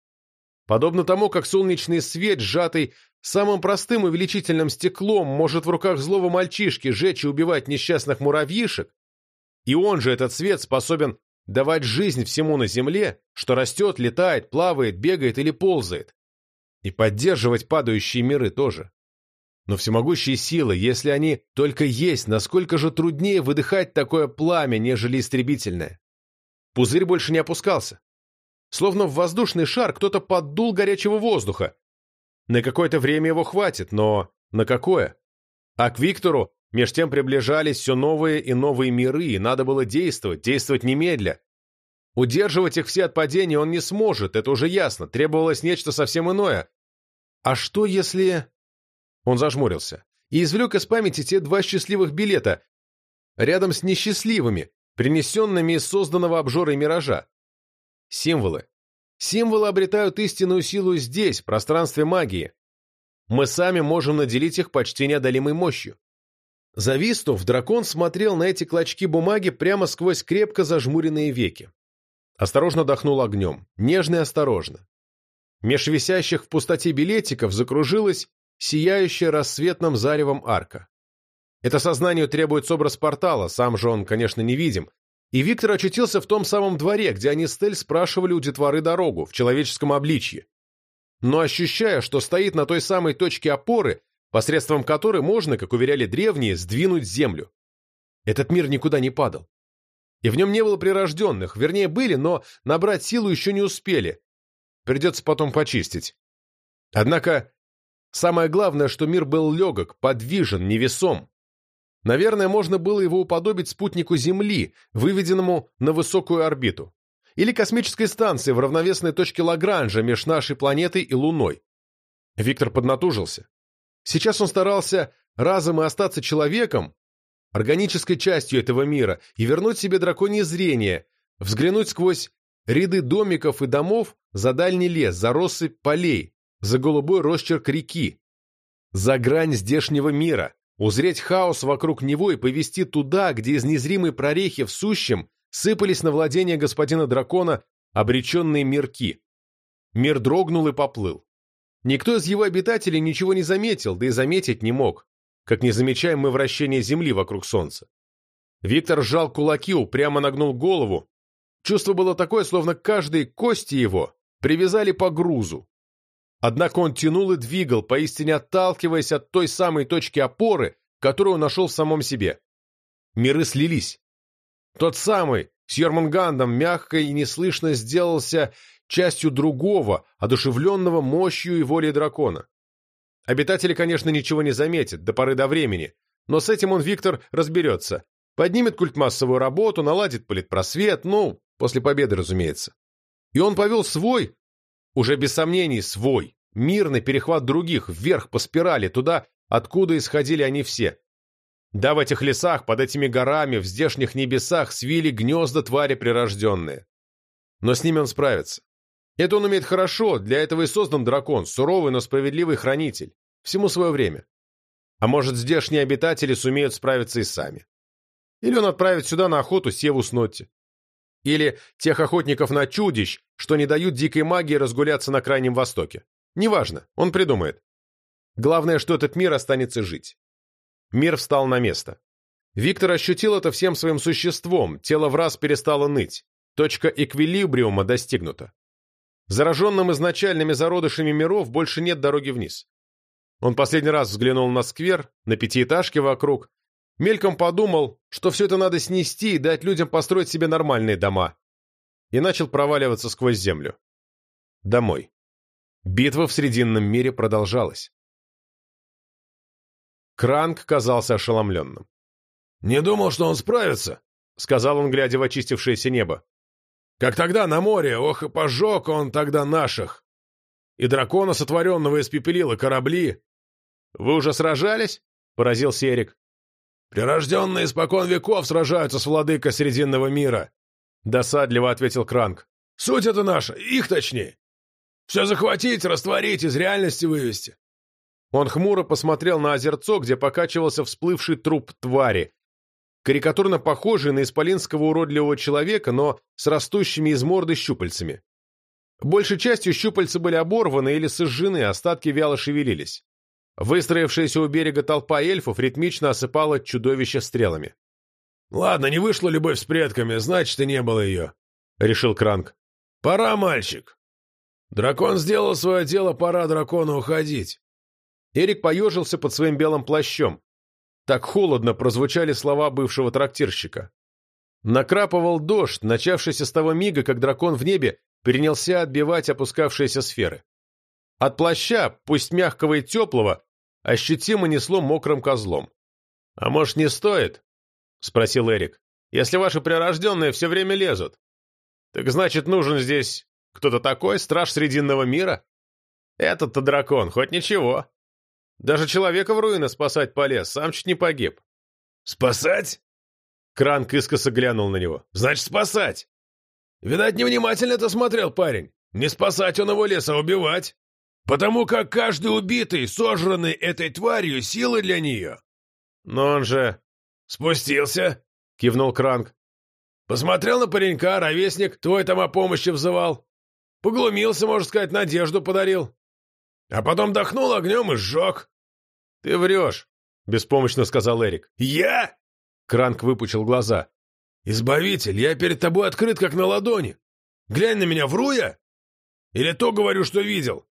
Подобно тому, как солнечный свет, сжатый самым простым увеличительным стеклом, может в руках злого мальчишки жечь и убивать несчастных муравьишек, и он же, этот свет, способен давать жизнь всему на земле, что растет, летает, плавает, бегает или ползает. И поддерживать падающие миры тоже. Но всемогущие силы, если они только есть, насколько же труднее выдыхать такое пламя, нежели истребительное. Пузырь больше не опускался. Словно в воздушный шар кто-то поддул горячего воздуха. На какое-то время его хватит, но на какое? А к Виктору меж тем приближались все новые и новые миры, и надо было действовать, действовать немедля. Удерживать их все от падения он не сможет, это уже ясно, требовалось нечто совсем иное. А что если... Он зажмурился и извлек из памяти те два счастливых билета, рядом с несчастливыми, принесенными из созданного обжорой миража. Символы. Символы обретают истинную силу здесь, в пространстве магии. Мы сами можем наделить их почти неодолимой мощью. Зависнув, дракон смотрел на эти клочки бумаги прямо сквозь крепко зажмуренные веки. Осторожно дохнул огнем, нежно и осторожно. Меж висящих в пустоте билетиков закружилась сияющая рассветным заревом арка. Это сознанию требуется образ портала, сам же он, конечно, не видим, и Виктор очутился в том самом дворе, где они с спрашивали у детворы дорогу, в человеческом обличье. Но ощущая, что стоит на той самой точке опоры, посредством которой можно, как уверяли древние, сдвинуть землю. Этот мир никуда не падал. И в нем не было прирожденных, вернее, были, но набрать силу еще не успели. Придется потом почистить. Однако, самое главное, что мир был легок, подвижен, невесом. Наверное, можно было его уподобить спутнику Земли, выведенному на высокую орбиту. Или космической станции в равновесной точке Лагранжа между нашей планетой и Луной. Виктор поднатужился. Сейчас он старался разом и остаться человеком, органической частью этого мира, и вернуть себе драконье зрение, взглянуть сквозь ряды домиков и домов за дальний лес, за россыпь полей, за голубой росчерк реки, за грань здешнего мира, узреть хаос вокруг него и повести туда, где из незримой прорехи в сущем сыпались на владение господина дракона обреченные мирки. Мир дрогнул и поплыл. Никто из его обитателей ничего не заметил, да и заметить не мог, как не замечаем мы вращение Земли вокруг Солнца. Виктор сжал кулаки, упрямо нагнул голову. Чувство было такое, словно каждой кости его привязали по грузу. Однако он тянул и двигал, поистине отталкиваясь от той самой точки опоры, которую он нашел в самом себе. Миры слились. Тот самый, с Йормунгандом, мягко и неслышно сделался частью другого, одушевленного мощью и волей дракона. Обитатели, конечно, ничего не заметят до поры до времени, но с этим он, Виктор, разберется. Поднимет культмассовую работу, наладит политпросвет, ну, после победы, разумеется. И он повел свой, уже без сомнений свой, мирный перехват других, вверх по спирали, туда, откуда исходили они все. Да, в этих лесах, под этими горами, в здешних небесах свили гнезда твари прирожденные. Но с ними он справится. Это он умеет хорошо, для этого и создан дракон, суровый, но справедливый хранитель. Всему свое время. А может, здешние обитатели сумеют справиться и сами. Или он отправит сюда на охоту Севу с Нотти. Или тех охотников на чудищ, что не дают дикой магии разгуляться на Крайнем Востоке. Неважно, он придумает. Главное, что этот мир останется жить. Мир встал на место. Виктор ощутил это всем своим существом, тело в раз перестало ныть. Точка эквилибриума достигнута. Зараженным изначальными зародышами миров больше нет дороги вниз. Он последний раз взглянул на сквер, на пятиэтажки вокруг, Мельком подумал, что все это надо снести и дать людям построить себе нормальные дома. И начал проваливаться сквозь землю. Домой. Битва в Срединном мире продолжалась. Кранк казался ошеломленным. «Не думал, что он справится», — сказал он, глядя в очистившееся небо. «Как тогда на море, ох и пожег он тогда наших! И дракона сотворенного испепелил, и корабли!» «Вы уже сражались?» — поразился Эрик. «Прирожденные испокон веков сражаются с владыкой Срединного мира», — досадливо ответил Кранк. «Суть это наша, их точнее. Все захватить, растворить, из реальности вывести». Он хмуро посмотрел на озерцо, где покачивался всплывший труп твари, карикатурно похожий на исполинского уродливого человека, но с растущими из морды щупальцами. Большей частью щупальца были оборваны или сожжены, остатки вяло шевелились. Выстроившаяся у берега толпа эльфов ритмично осыпала чудовище стрелами. «Ладно, не вышла любовь с предками, значит, и не было ее», — решил Кранк. «Пора, мальчик. Дракон сделал свое дело, пора дракону уходить». Эрик поежился под своим белым плащом. Так холодно прозвучали слова бывшего трактирщика. Накрапывал дождь, начавшийся с того мига, как дракон в небе принялся отбивать опускавшиеся сферы. От плаща, пусть мягкого и теплого, ощутимо несло мокрым козлом. «А может, не стоит?» — спросил Эрик. «Если ваши прирожденные все время лезут. Так значит, нужен здесь кто-то такой, страж Срединного мира? Этот-то дракон, хоть ничего. Даже человека в руины спасать полез, сам чуть не погиб. «Спасать?» Кранк искоса глянул на него. «Значит, спасать!» «Видать, невнимательно это смотрел парень. Не спасать он его лес, а убивать. Потому как каждый убитый, сожранный этой тварью, сила для нее». «Но он же...» «Спустился?» — кивнул Кранк. «Посмотрел на паренька, ровесник, твой там о помощи взывал. Поглумился, можно сказать, надежду подарил. А потом дохнул огнем и сжег. — Ты врешь, — беспомощно сказал Эрик. — Я? — Кранк выпучил глаза. — Избавитель, я перед тобой открыт, как на ладони. Глянь на меня, вру я? Или то говорю, что видел?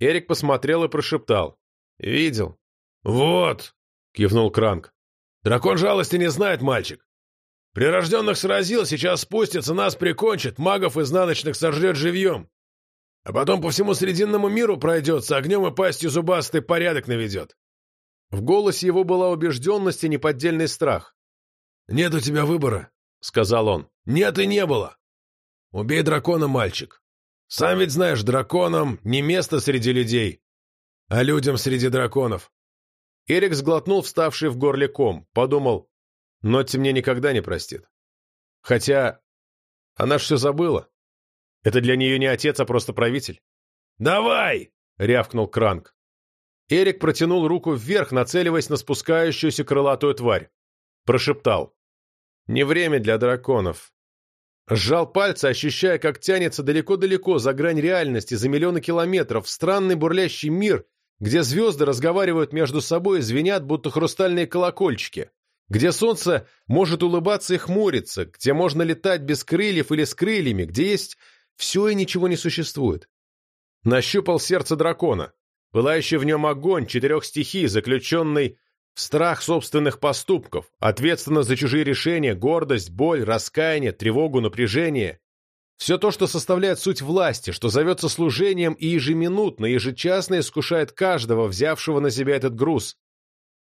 Эрик посмотрел и прошептал. — Видел. — Вот, — кивнул Кранк. — Дракон жалости не знает, мальчик. Прирожденных сразил, сейчас спустится, нас прикончит, магов изнаночных сожрет живьем. А потом по всему Срединному миру пройдется, огнем и пастью зубастый порядок наведет. В голосе его была убежденность и неподдельный страх. «Нет у тебя выбора», — сказал он. «Нет и не было. Убей дракона, мальчик. Сам ведь знаешь, драконам не место среди людей, а людям среди драконов». Эрик сглотнул вставший в горле ком, подумал, Нотти мне никогда не простит. Хотя она ж все забыла. Это для нее не отец, а просто правитель. «Давай!» — рявкнул Кранк. Эрик протянул руку вверх, нацеливаясь на спускающуюся крылатую тварь. Прошептал. «Не время для драконов». Сжал пальцы, ощущая, как тянется далеко-далеко, за грань реальности, за миллионы километров, в странный бурлящий мир, где звезды разговаривают между собой и звенят, будто хрустальные колокольчики, где солнце может улыбаться и хмуриться, где можно летать без крыльев или с крыльями, где есть все и ничего не существует. Нащупал сердце дракона, пылающий в нем огонь четырех стихий, заключенный в страх собственных поступков, ответственно за чужие решения, гордость, боль, раскаяние, тревогу, напряжение. Все то, что составляет суть власти, что зовется служением и ежеминутно, ежечасно искушает каждого, взявшего на себя этот груз.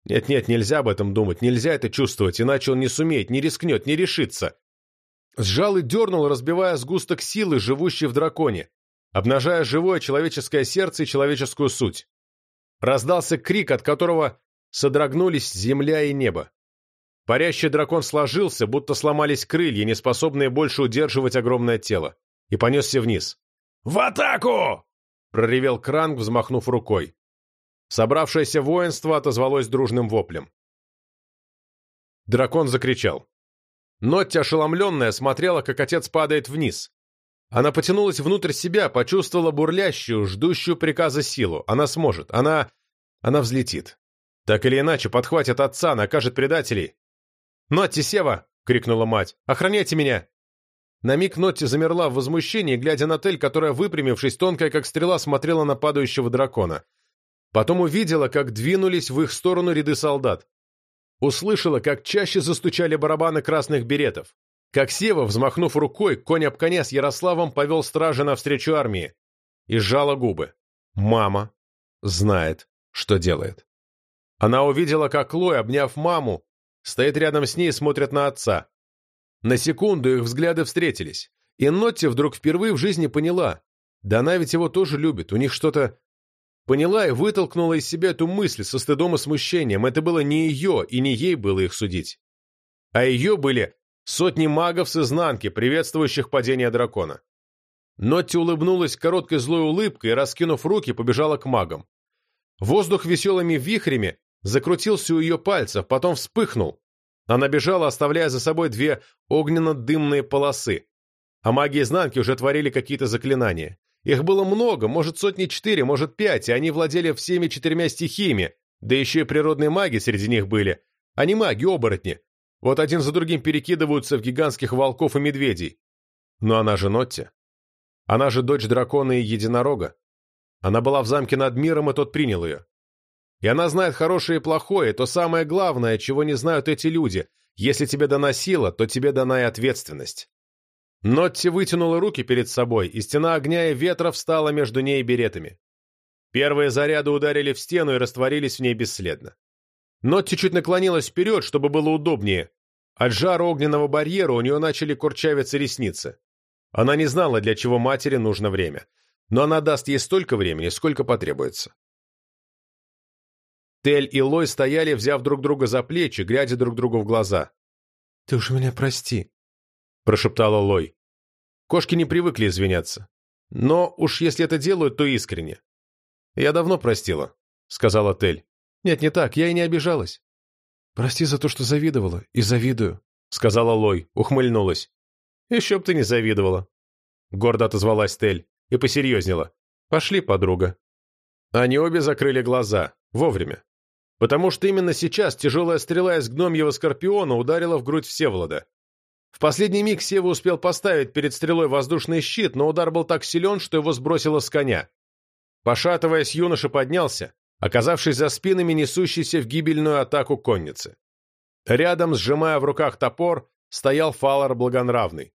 Нет-нет, нельзя об этом думать, нельзя это чувствовать, иначе он не сумеет, не рискнет, не решится. Сжал и дернул, разбивая сгусток силы, живущий в драконе, обнажая живое человеческое сердце и человеческую суть. Раздался крик, от которого содрогнулись земля и небо. Парящий дракон сложился, будто сломались крылья, не способные больше удерживать огромное тело, и понесся вниз. «В атаку!» — проревел Кранг, взмахнув рукой. Собравшееся воинство отозвалось дружным воплем. Дракон закричал. Нотти, ошеломленная, смотрела, как отец падает вниз. Она потянулась внутрь себя, почувствовала бурлящую, ждущую приказа силу. Она сможет. Она... Она взлетит. Так или иначе, подхватит отца, накажет предателей. «Нотти, Сева!» — крикнула мать. «Охраняйте меня!» На миг Нотти замерла в возмущении, глядя на Тель, которая, выпрямившись, тонкая как стрела, смотрела на падающего дракона. Потом увидела, как двинулись в их сторону ряды солдат. услышала, как чаще застучали барабаны красных беретов, как Сева, взмахнув рукой, конь об коня с Ярославом повел стража навстречу армии и сжала губы. Мама знает, что делает. Она увидела, как Лой, обняв маму, стоит рядом с ней и смотрит на отца. На секунду их взгляды встретились, и Нотти вдруг впервые в жизни поняла, да она ведь его тоже любит, у них что-то... Поняла и вытолкнула из себя эту мысль со стыдом и смущением. Это было не ее, и не ей было их судить. А ее были сотни магов с изнанки, приветствующих падение дракона. Нотти улыбнулась короткой злой улыбкой и, раскинув руки, побежала к магам. Воздух веселыми вихрями закрутился у ее пальцев, потом вспыхнул. Она бежала, оставляя за собой две огненно-дымные полосы. А маги изнанки уже творили какие-то заклинания. Их было много, может, сотни четыре, может, пять, и они владели всеми четырьмя стихиями, да еще и природные маги среди них были, не маги-оборотни. Вот один за другим перекидываются в гигантских волков и медведей. Но она же Нотти. Она же дочь дракона и единорога. Она была в замке над миром, и тот принял ее. И она знает хорошее и плохое, то самое главное, чего не знают эти люди. Если тебе дана сила, то тебе дана и ответственность. Нотти вытянула руки перед собой, и стена огня и ветра встала между ней и беретами. Первые заряды ударили в стену и растворились в ней бесследно. Нотти чуть наклонилась вперед, чтобы было удобнее. От жара огненного барьера у нее начали курчавиться ресницы. Она не знала, для чего матери нужно время, но она даст ей столько времени, сколько потребуется. Тель и Лой стояли, взяв друг друга за плечи, глядя друг другу в глаза. «Ты уж меня прости», — прошептала Лой. Кошки не привыкли извиняться. Но уж если это делают, то искренне. «Я давно простила», — сказала Тель. «Нет, не так, я и не обижалась». «Прости за то, что завидовала, и завидую», — сказала Лой, ухмыльнулась. «Еще б ты не завидовала», — гордо отозвалась Тель и посерьезнела. «Пошли, подруга». Они обе закрыли глаза. Вовремя. Потому что именно сейчас тяжелая стрела из гномьего скорпиона ударила в грудь Всеволода. В последний миг Сева успел поставить перед стрелой воздушный щит, но удар был так силен, что его сбросило с коня. Пошатываясь, юноша поднялся, оказавшись за спинами несущейся в гибельную атаку конницы. Рядом, сжимая в руках топор, стоял Фалар Благонравный.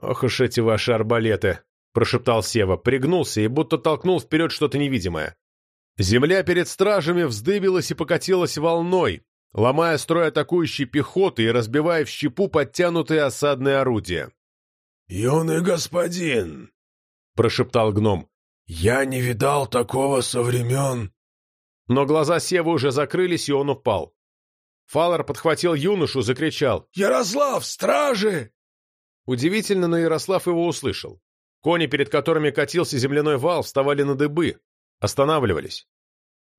«Ох уж эти ваши арбалеты!» — прошептал Сева, пригнулся и будто толкнул вперед что-то невидимое. Земля перед стражами вздыбилась и покатилась волной, ломая строй атакующей пехоты и разбивая в щепу подтянутые осадные орудия. «Юный господин!» — прошептал гном. «Я не видал такого со времен...» Но глаза Севы уже закрылись, и он упал. Фалар подхватил юношу, закричал. «Ярослав, стражи!» Удивительно, но Ярослав его услышал. Кони, перед которыми катился земляной вал, вставали на дыбы, останавливались.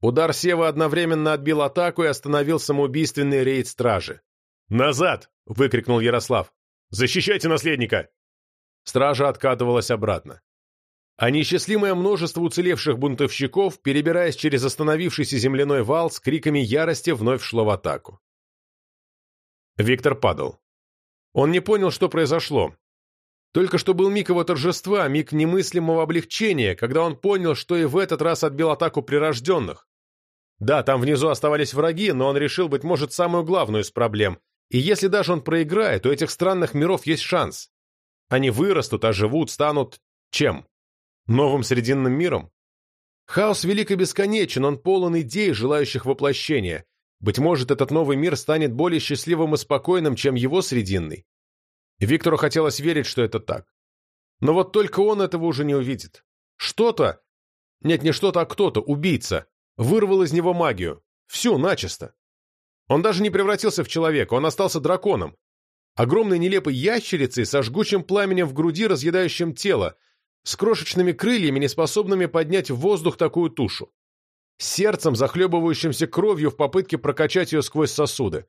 Удар Сева одновременно отбил атаку и остановил самоубийственный рейд стражи. «Назад!» — выкрикнул Ярослав. «Защищайте наследника!» Стража откатывалась обратно. А несчастливое множество уцелевших бунтовщиков, перебираясь через остановившийся земляной вал, с криками ярости вновь шло в атаку. Виктор падал. Он не понял, что произошло. Только что был миг его торжества, миг немыслимого облегчения, когда он понял, что и в этот раз отбил атаку прирожденных. Да, там внизу оставались враги, но он решил, быть может, самую главную из проблем. И если даже он проиграет, у этих странных миров есть шанс. Они вырастут, оживут, станут... чем? Новым Срединным миром? Хаос велик и бесконечен, он полон идей, желающих воплощения. Быть может, этот новый мир станет более счастливым и спокойным, чем его Срединный. Виктору хотелось верить, что это так. Но вот только он этого уже не увидит. Что-то, нет, не что-то, а кто-то, убийца, вырвал из него магию. Всю, начисто. Он даже не превратился в человека, он остался драконом. Огромной нелепой ящерицей со жгучим пламенем в груди, разъедающим тело, с крошечными крыльями, неспособными поднять в воздух такую тушу. Сердцем, захлебывающимся кровью в попытке прокачать ее сквозь сосуды.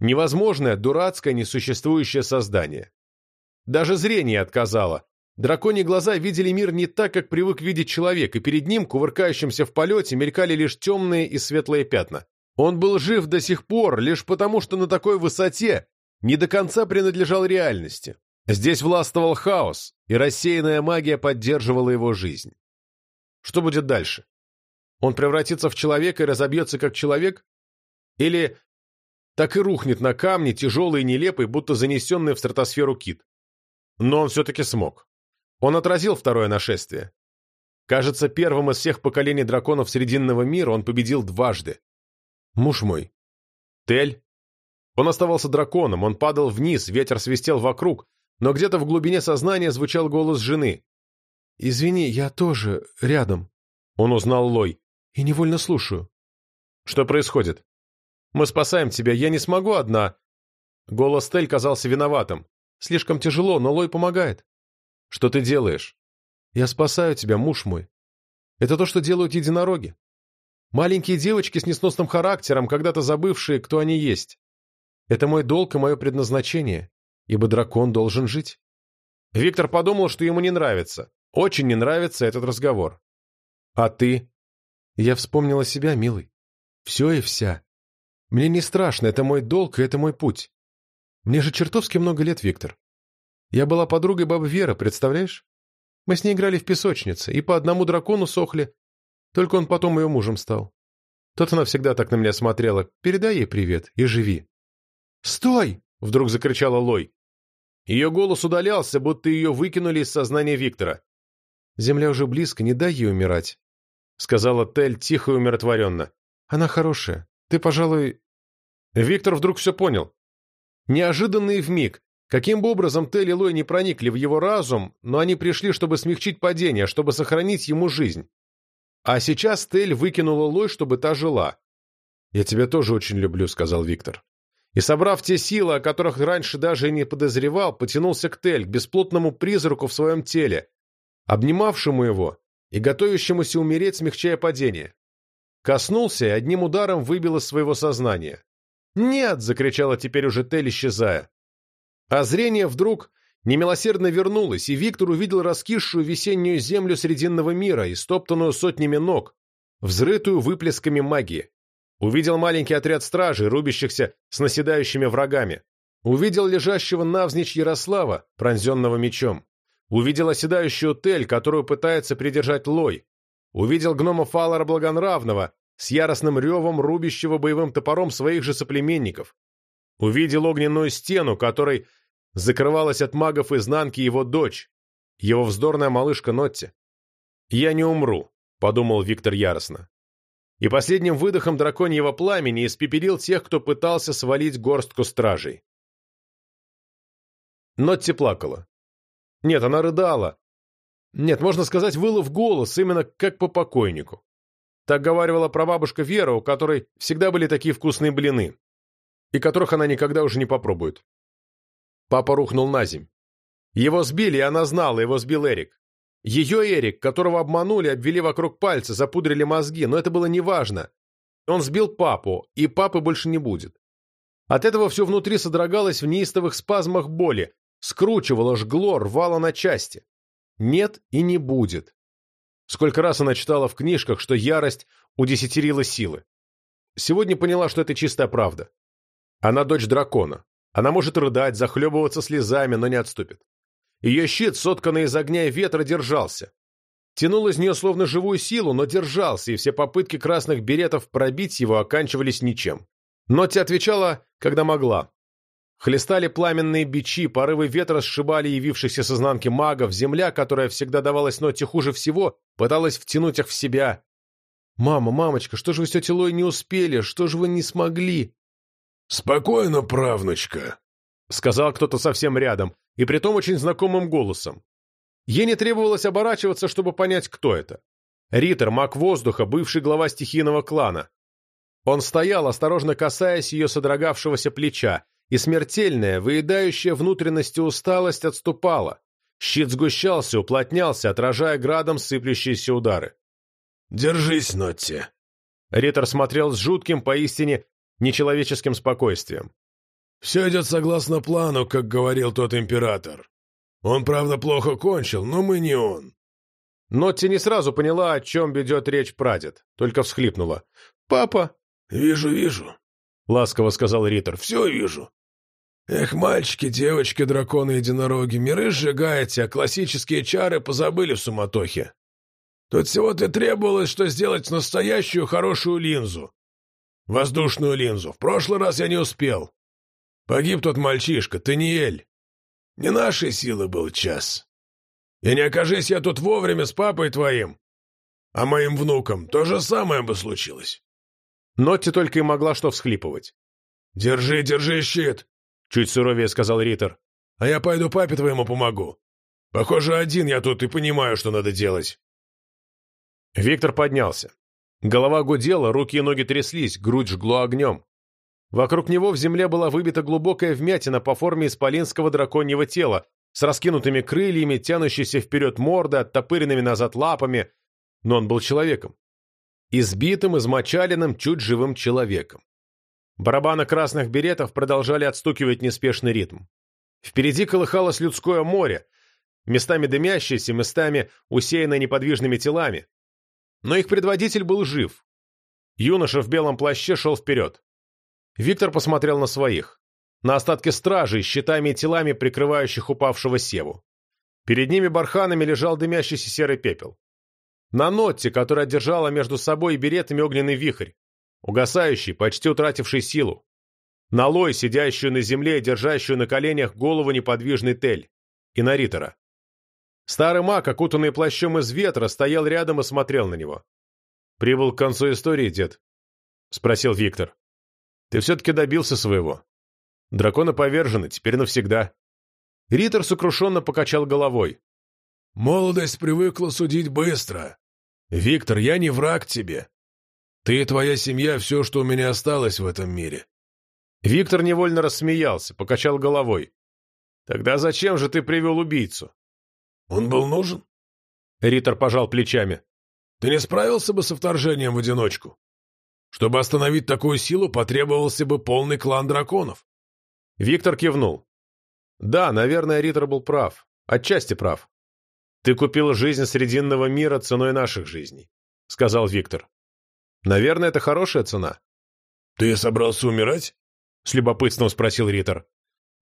Невозможное, дурацкое, несуществующее создание. Даже зрение отказало, Драконьи глаза видели мир не так, как привык видеть человек, и перед ним, кувыркающимся в полете, мелькали лишь темные и светлые пятна. Он был жив до сих пор, лишь потому, что на такой высоте не до конца принадлежал реальности. Здесь властвовал хаос, и рассеянная магия поддерживала его жизнь. Что будет дальше? Он превратится в человека и разобьется как человек? Или так и рухнет на камни, тяжелый и нелепый, будто занесенный в стратосферу кит. Но он все-таки смог. Он отразил второе нашествие. Кажется, первым из всех поколений драконов Срединного мира он победил дважды. Муж мой. Тель. Он оставался драконом, он падал вниз, ветер свистел вокруг, но где-то в глубине сознания звучал голос жены. «Извини, я тоже рядом», — он узнал Лой, — «и невольно слушаю». «Что происходит?» «Мы спасаем тебя, я не смогу одна». Голос Тель казался виноватым. «Слишком тяжело, но Лой помогает». «Что ты делаешь?» «Я спасаю тебя, муж мой. Это то, что делают единороги. Маленькие девочки с несносным характером, когда-то забывшие, кто они есть. Это мой долг и мое предназначение, ибо дракон должен жить». Виктор подумал, что ему не нравится. Очень не нравится этот разговор. «А ты?» Я вспомнила себя, милый. Все и вся. Мне не страшно, это мой долг и это мой путь. Мне же чертовски много лет, Виктор. Я была подругой бабы Веры, представляешь? Мы с ней играли в песочнице, и по одному дракону сохли. Только он потом ее мужем стал. Тот она всегда так на меня смотрела. Передай ей привет и живи. «Стой!» — вдруг закричала Лой. Ее голос удалялся, будто ее выкинули из сознания Виктора. «Земля уже близко, не дай ей умирать», — сказала Тель тихо и умиротворенно. «Она хорошая. Ты, пожалуй...» Виктор вдруг все понял. Неожиданный вмиг. Каким бы образом Тель и Лой не проникли в его разум, но они пришли, чтобы смягчить падение, чтобы сохранить ему жизнь. А сейчас Тель выкинула Лой, чтобы та жила. «Я тебя тоже очень люблю», — сказал Виктор. И, собрав те силы, о которых раньше даже и не подозревал, потянулся к Тель, к бесплотному призраку в своем теле, обнимавшему его и готовящемуся умереть, смягчая падение. Коснулся и одним ударом выбил из своего сознания. «Нет!» — закричала теперь уже Тель, исчезая. А зрение вдруг немилосердно вернулось, и Виктор увидел раскисшую весеннюю землю Срединного мира, истоптанную сотнями ног, взрытую выплесками магии. Увидел маленький отряд стражей, рубящихся с наседающими врагами. Увидел лежащего навзничь Ярослава, пронзенного мечом. Увидел оседающую Тель, которую пытается придержать Лой. Увидел гнома Фалара Благонравного с яростным ревом рубящего боевым топором своих же соплеменников. Увидел огненную стену, которой закрывалась от магов изнанки его дочь, его вздорная малышка Нотти. «Я не умру», — подумал Виктор яростно. И последним выдохом драконьего пламени испепелил тех, кто пытался свалить горстку стражей. Нотти плакала. Нет, она рыдала. Нет, можно сказать, выла в голос, именно как по покойнику. Так говаривала прабабушка Вера, у которой всегда были такие вкусные блины, и которых она никогда уже не попробует. Папа рухнул на земь. Его сбили, и она знала, его сбил Эрик. Ее Эрик, которого обманули, обвели вокруг пальца, запудрили мозги, но это было неважно. Он сбил папу, и папы больше не будет. От этого все внутри содрогалось в неистовых спазмах боли, скручивало, жгло, рвало на части. Нет и не будет. Сколько раз она читала в книжках, что ярость удесятерила силы. Сегодня поняла, что это чистая правда. Она дочь дракона. Она может рыдать, захлебываться слезами, но не отступит. Ее щит, сотканный из огня и ветра, держался. Тянул из нее словно живую силу, но держался, и все попытки красных беретов пробить его оканчивались ничем. Нотти отвечала, когда могла. Хлестали пламенные бичи, порывы ветра сшибали явившихся с изнанки магов, земля, которая всегда давалась Нотте хуже всего, пыталась втянуть их в себя. «Мама, мамочка, что же вы с тетей Лой не успели? Что же вы не смогли?» «Спокойно, правнучка», — сказал кто-то совсем рядом, и притом очень знакомым голосом. Ей не требовалось оборачиваться, чтобы понять, кто это. Риттер, маг воздуха, бывший глава стихийного клана. Он стоял, осторожно касаясь ее содрогавшегося плеча, и смертельная, выедающая внутренности усталость отступала. Щит сгущался, уплотнялся, отражая градом сыплющиеся удары. «Держись, Нотти!» Риттер смотрел с жутким, поистине нечеловеческим спокойствием. «Все идет согласно плану, как говорил тот император. Он, правда, плохо кончил, но мы не он». Нотти не сразу поняла, о чем ведет речь прадед, только всхлипнула. «Папа!» «Вижу, вижу», — ласково сказал Риттер. «Все вижу. Эх, мальчики, девочки, драконы, единороги, миры сжигаете, а классические чары позабыли в суматохе. Тут всего-то требовалось, что сделать настоящую хорошую линзу. воздушную линзу. В прошлый раз я не успел. Погиб тот мальчишка, Таниэль. Не нашей силы был час. И не окажись я тут вовремя с папой твоим, а моим внуком то же самое бы случилось. Нотти только и могла что всхлипывать. «Держи, держи щит!» — чуть суровее сказал Риттер. «А я пойду папе твоему помогу. Похоже, один я тут и понимаю, что надо делать». Виктор поднялся. Голова гудела, руки и ноги тряслись, грудь жгло огнем. Вокруг него в земле была выбита глубокая вмятина по форме исполинского драконьего тела, с раскинутыми крыльями, тянущейся вперед мордой, оттопыренными назад лапами. Но он был человеком. Избитым, измочаленным, чуть живым человеком. Барабаны красных беретов продолжали отстукивать неспешный ритм. Впереди колыхалось людское море, местами дымящееся, местами усеянное неподвижными телами. Но их предводитель был жив. Юноша в белом плаще шел вперед. Виктор посмотрел на своих. На остатки стражей, щитами и телами, прикрывающих упавшего севу. Перед ними барханами лежал дымящийся серый пепел. На нотте, которая держала между собой и беретами огненный вихрь, угасающий, почти утративший силу. На лой, сидящую на земле и держащую на коленях голову неподвижный Тель. И на Риттера. Старый маг, окутанный плащом из ветра, стоял рядом и смотрел на него. «Прибыл к концу истории, дед?» — спросил Виктор. «Ты все-таки добился своего. Драконы повержены, теперь навсегда». Риттер сокрушенно покачал головой. «Молодость привыкла судить быстро. Виктор, я не враг тебе. Ты и твоя семья — все, что у меня осталось в этом мире». Виктор невольно рассмеялся, покачал головой. «Тогда зачем же ты привел убийцу?» «Он был нужен?» Риттер пожал плечами. «Ты не справился бы со вторжением в одиночку? Чтобы остановить такую силу, потребовался бы полный клан драконов». Виктор кивнул. «Да, наверное, Риттер был прав. Отчасти прав. Ты купил жизнь Срединного мира ценой наших жизней», — сказал Виктор. «Наверное, это хорошая цена». «Ты собрался умирать?» — с любопытством спросил Риттер.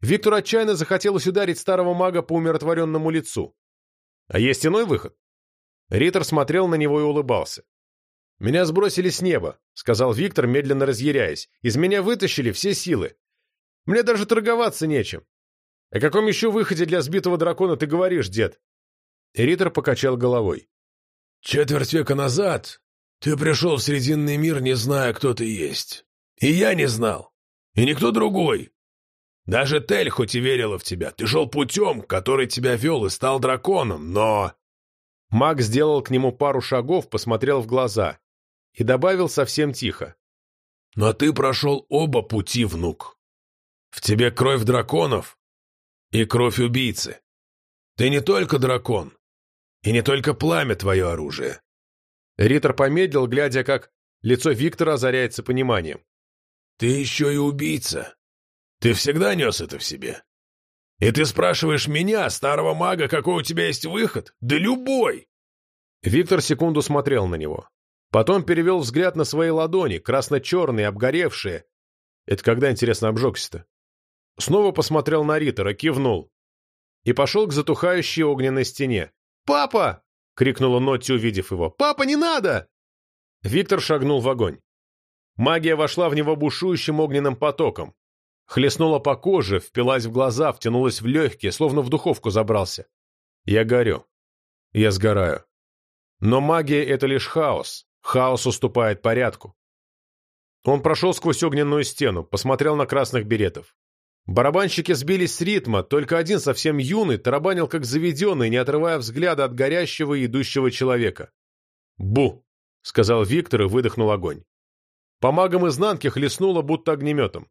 Виктор отчаянно захотелось ударить старого мага по умиротворенному лицу. А есть иной выход? Риттер смотрел на него и улыбался. «Меня сбросили с неба», — сказал Виктор, медленно разъяряясь. «Из меня вытащили все силы. Мне даже торговаться нечем. О каком еще выходе для сбитого дракона ты говоришь, дед?» Риттер покачал головой. «Четверть века назад ты пришел в Срединный мир, не зная, кто ты есть. И я не знал. И никто другой. Даже Тель хоть и верила в тебя, ты шел путем, который тебя вел и стал драконом, но...» Маг сделал к нему пару шагов, посмотрел в глаза и добавил совсем тихо. «Но ты прошел оба пути, внук. В тебе кровь драконов и кровь убийцы. Ты не только дракон, и не только пламя твое оружие». Риттер помедлил, глядя, как лицо Виктора озаряется пониманием. «Ты еще и убийца. Ты всегда нес это в себе. И ты спрашиваешь меня, старого мага, какой у тебя есть выход? Да любой!» Виктор секунду смотрел на него. Потом перевел взгляд на свои ладони, красно-черные, обгоревшие. Это когда, интересно, обжегся-то? Снова посмотрел на Риттера, кивнул. И пошел к затухающей огненной стене. «Папа!» — крикнула Нотти, увидев его. «Папа, не надо!» Виктор шагнул в огонь. Магия вошла в него бушующим огненным потоком. Хлестнула по коже, впилась в глаза, втянулась в легкие, словно в духовку забрался. Я горю. Я сгораю. Но магия — это лишь хаос. Хаос уступает порядку. Он прошел сквозь огненную стену, посмотрел на красных беретов. Барабанщики сбились с ритма, только один совсем юный тарабанил как заведенный, не отрывая взгляда от горящего и идущего человека. «Бу!» — сказал Виктор и выдохнул огонь. По магам изнанки хлестнуло, будто огнеметом.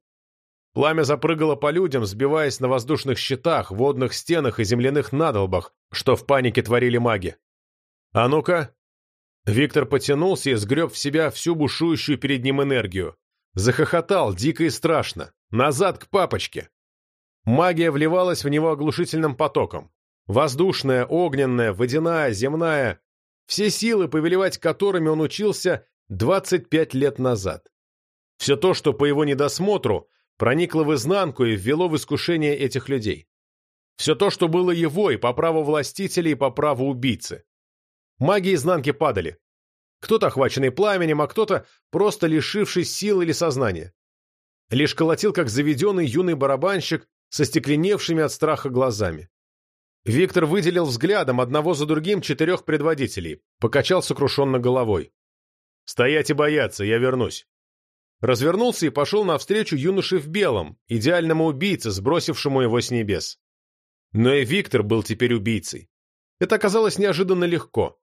Пламя запрыгало по людям, сбиваясь на воздушных щитах, водных стенах и земляных надолбах, что в панике творили маги. «А ну-ка!» Виктор потянулся и сгреб в себя всю бушующую перед ним энергию. Захохотал, дико и страшно. Назад к папочке. Магия вливалась в него оглушительным потоком. Воздушная, огненная, водяная, земная. Все силы, повелевать которыми он учился 25 лет назад. Все то, что по его недосмотру проникло в изнанку и ввело в искушение этих людей. Все то, что было его и по праву властителя, и по праву убийцы. Маги изнанки падали. Кто-то охваченный пламенем, а кто-то просто лишившись сил или сознания. Лишь колотил, как заведенный юный барабанщик со стекленевшими от страха глазами. Виктор выделил взглядом одного за другим четырех предводителей, покачал сокрушенно головой. «Стоять и бояться, я вернусь». Развернулся и пошел навстречу юноше в белом, идеальному убийце, сбросившему его с небес. Но и Виктор был теперь убийцей. Это оказалось неожиданно легко.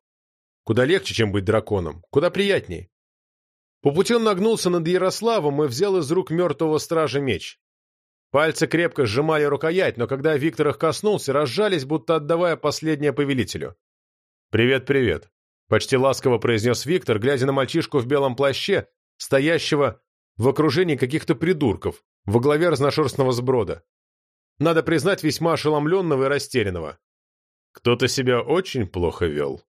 Куда легче, чем быть драконом, куда приятнее. По пути он нагнулся над Ярославом и взял из рук мертвого стража меч. Пальцы крепко сжимали рукоять, но когда Виктор их коснулся, разжались, будто отдавая последнее повелителю. «Привет, привет», — почти ласково произнес Виктор, глядя на мальчишку в белом плаще, стоящего в окружении каких-то придурков, во главе разношерстного сброда. Надо признать, весьма ошеломленного и растерянного. «Кто-то себя очень плохо вел»,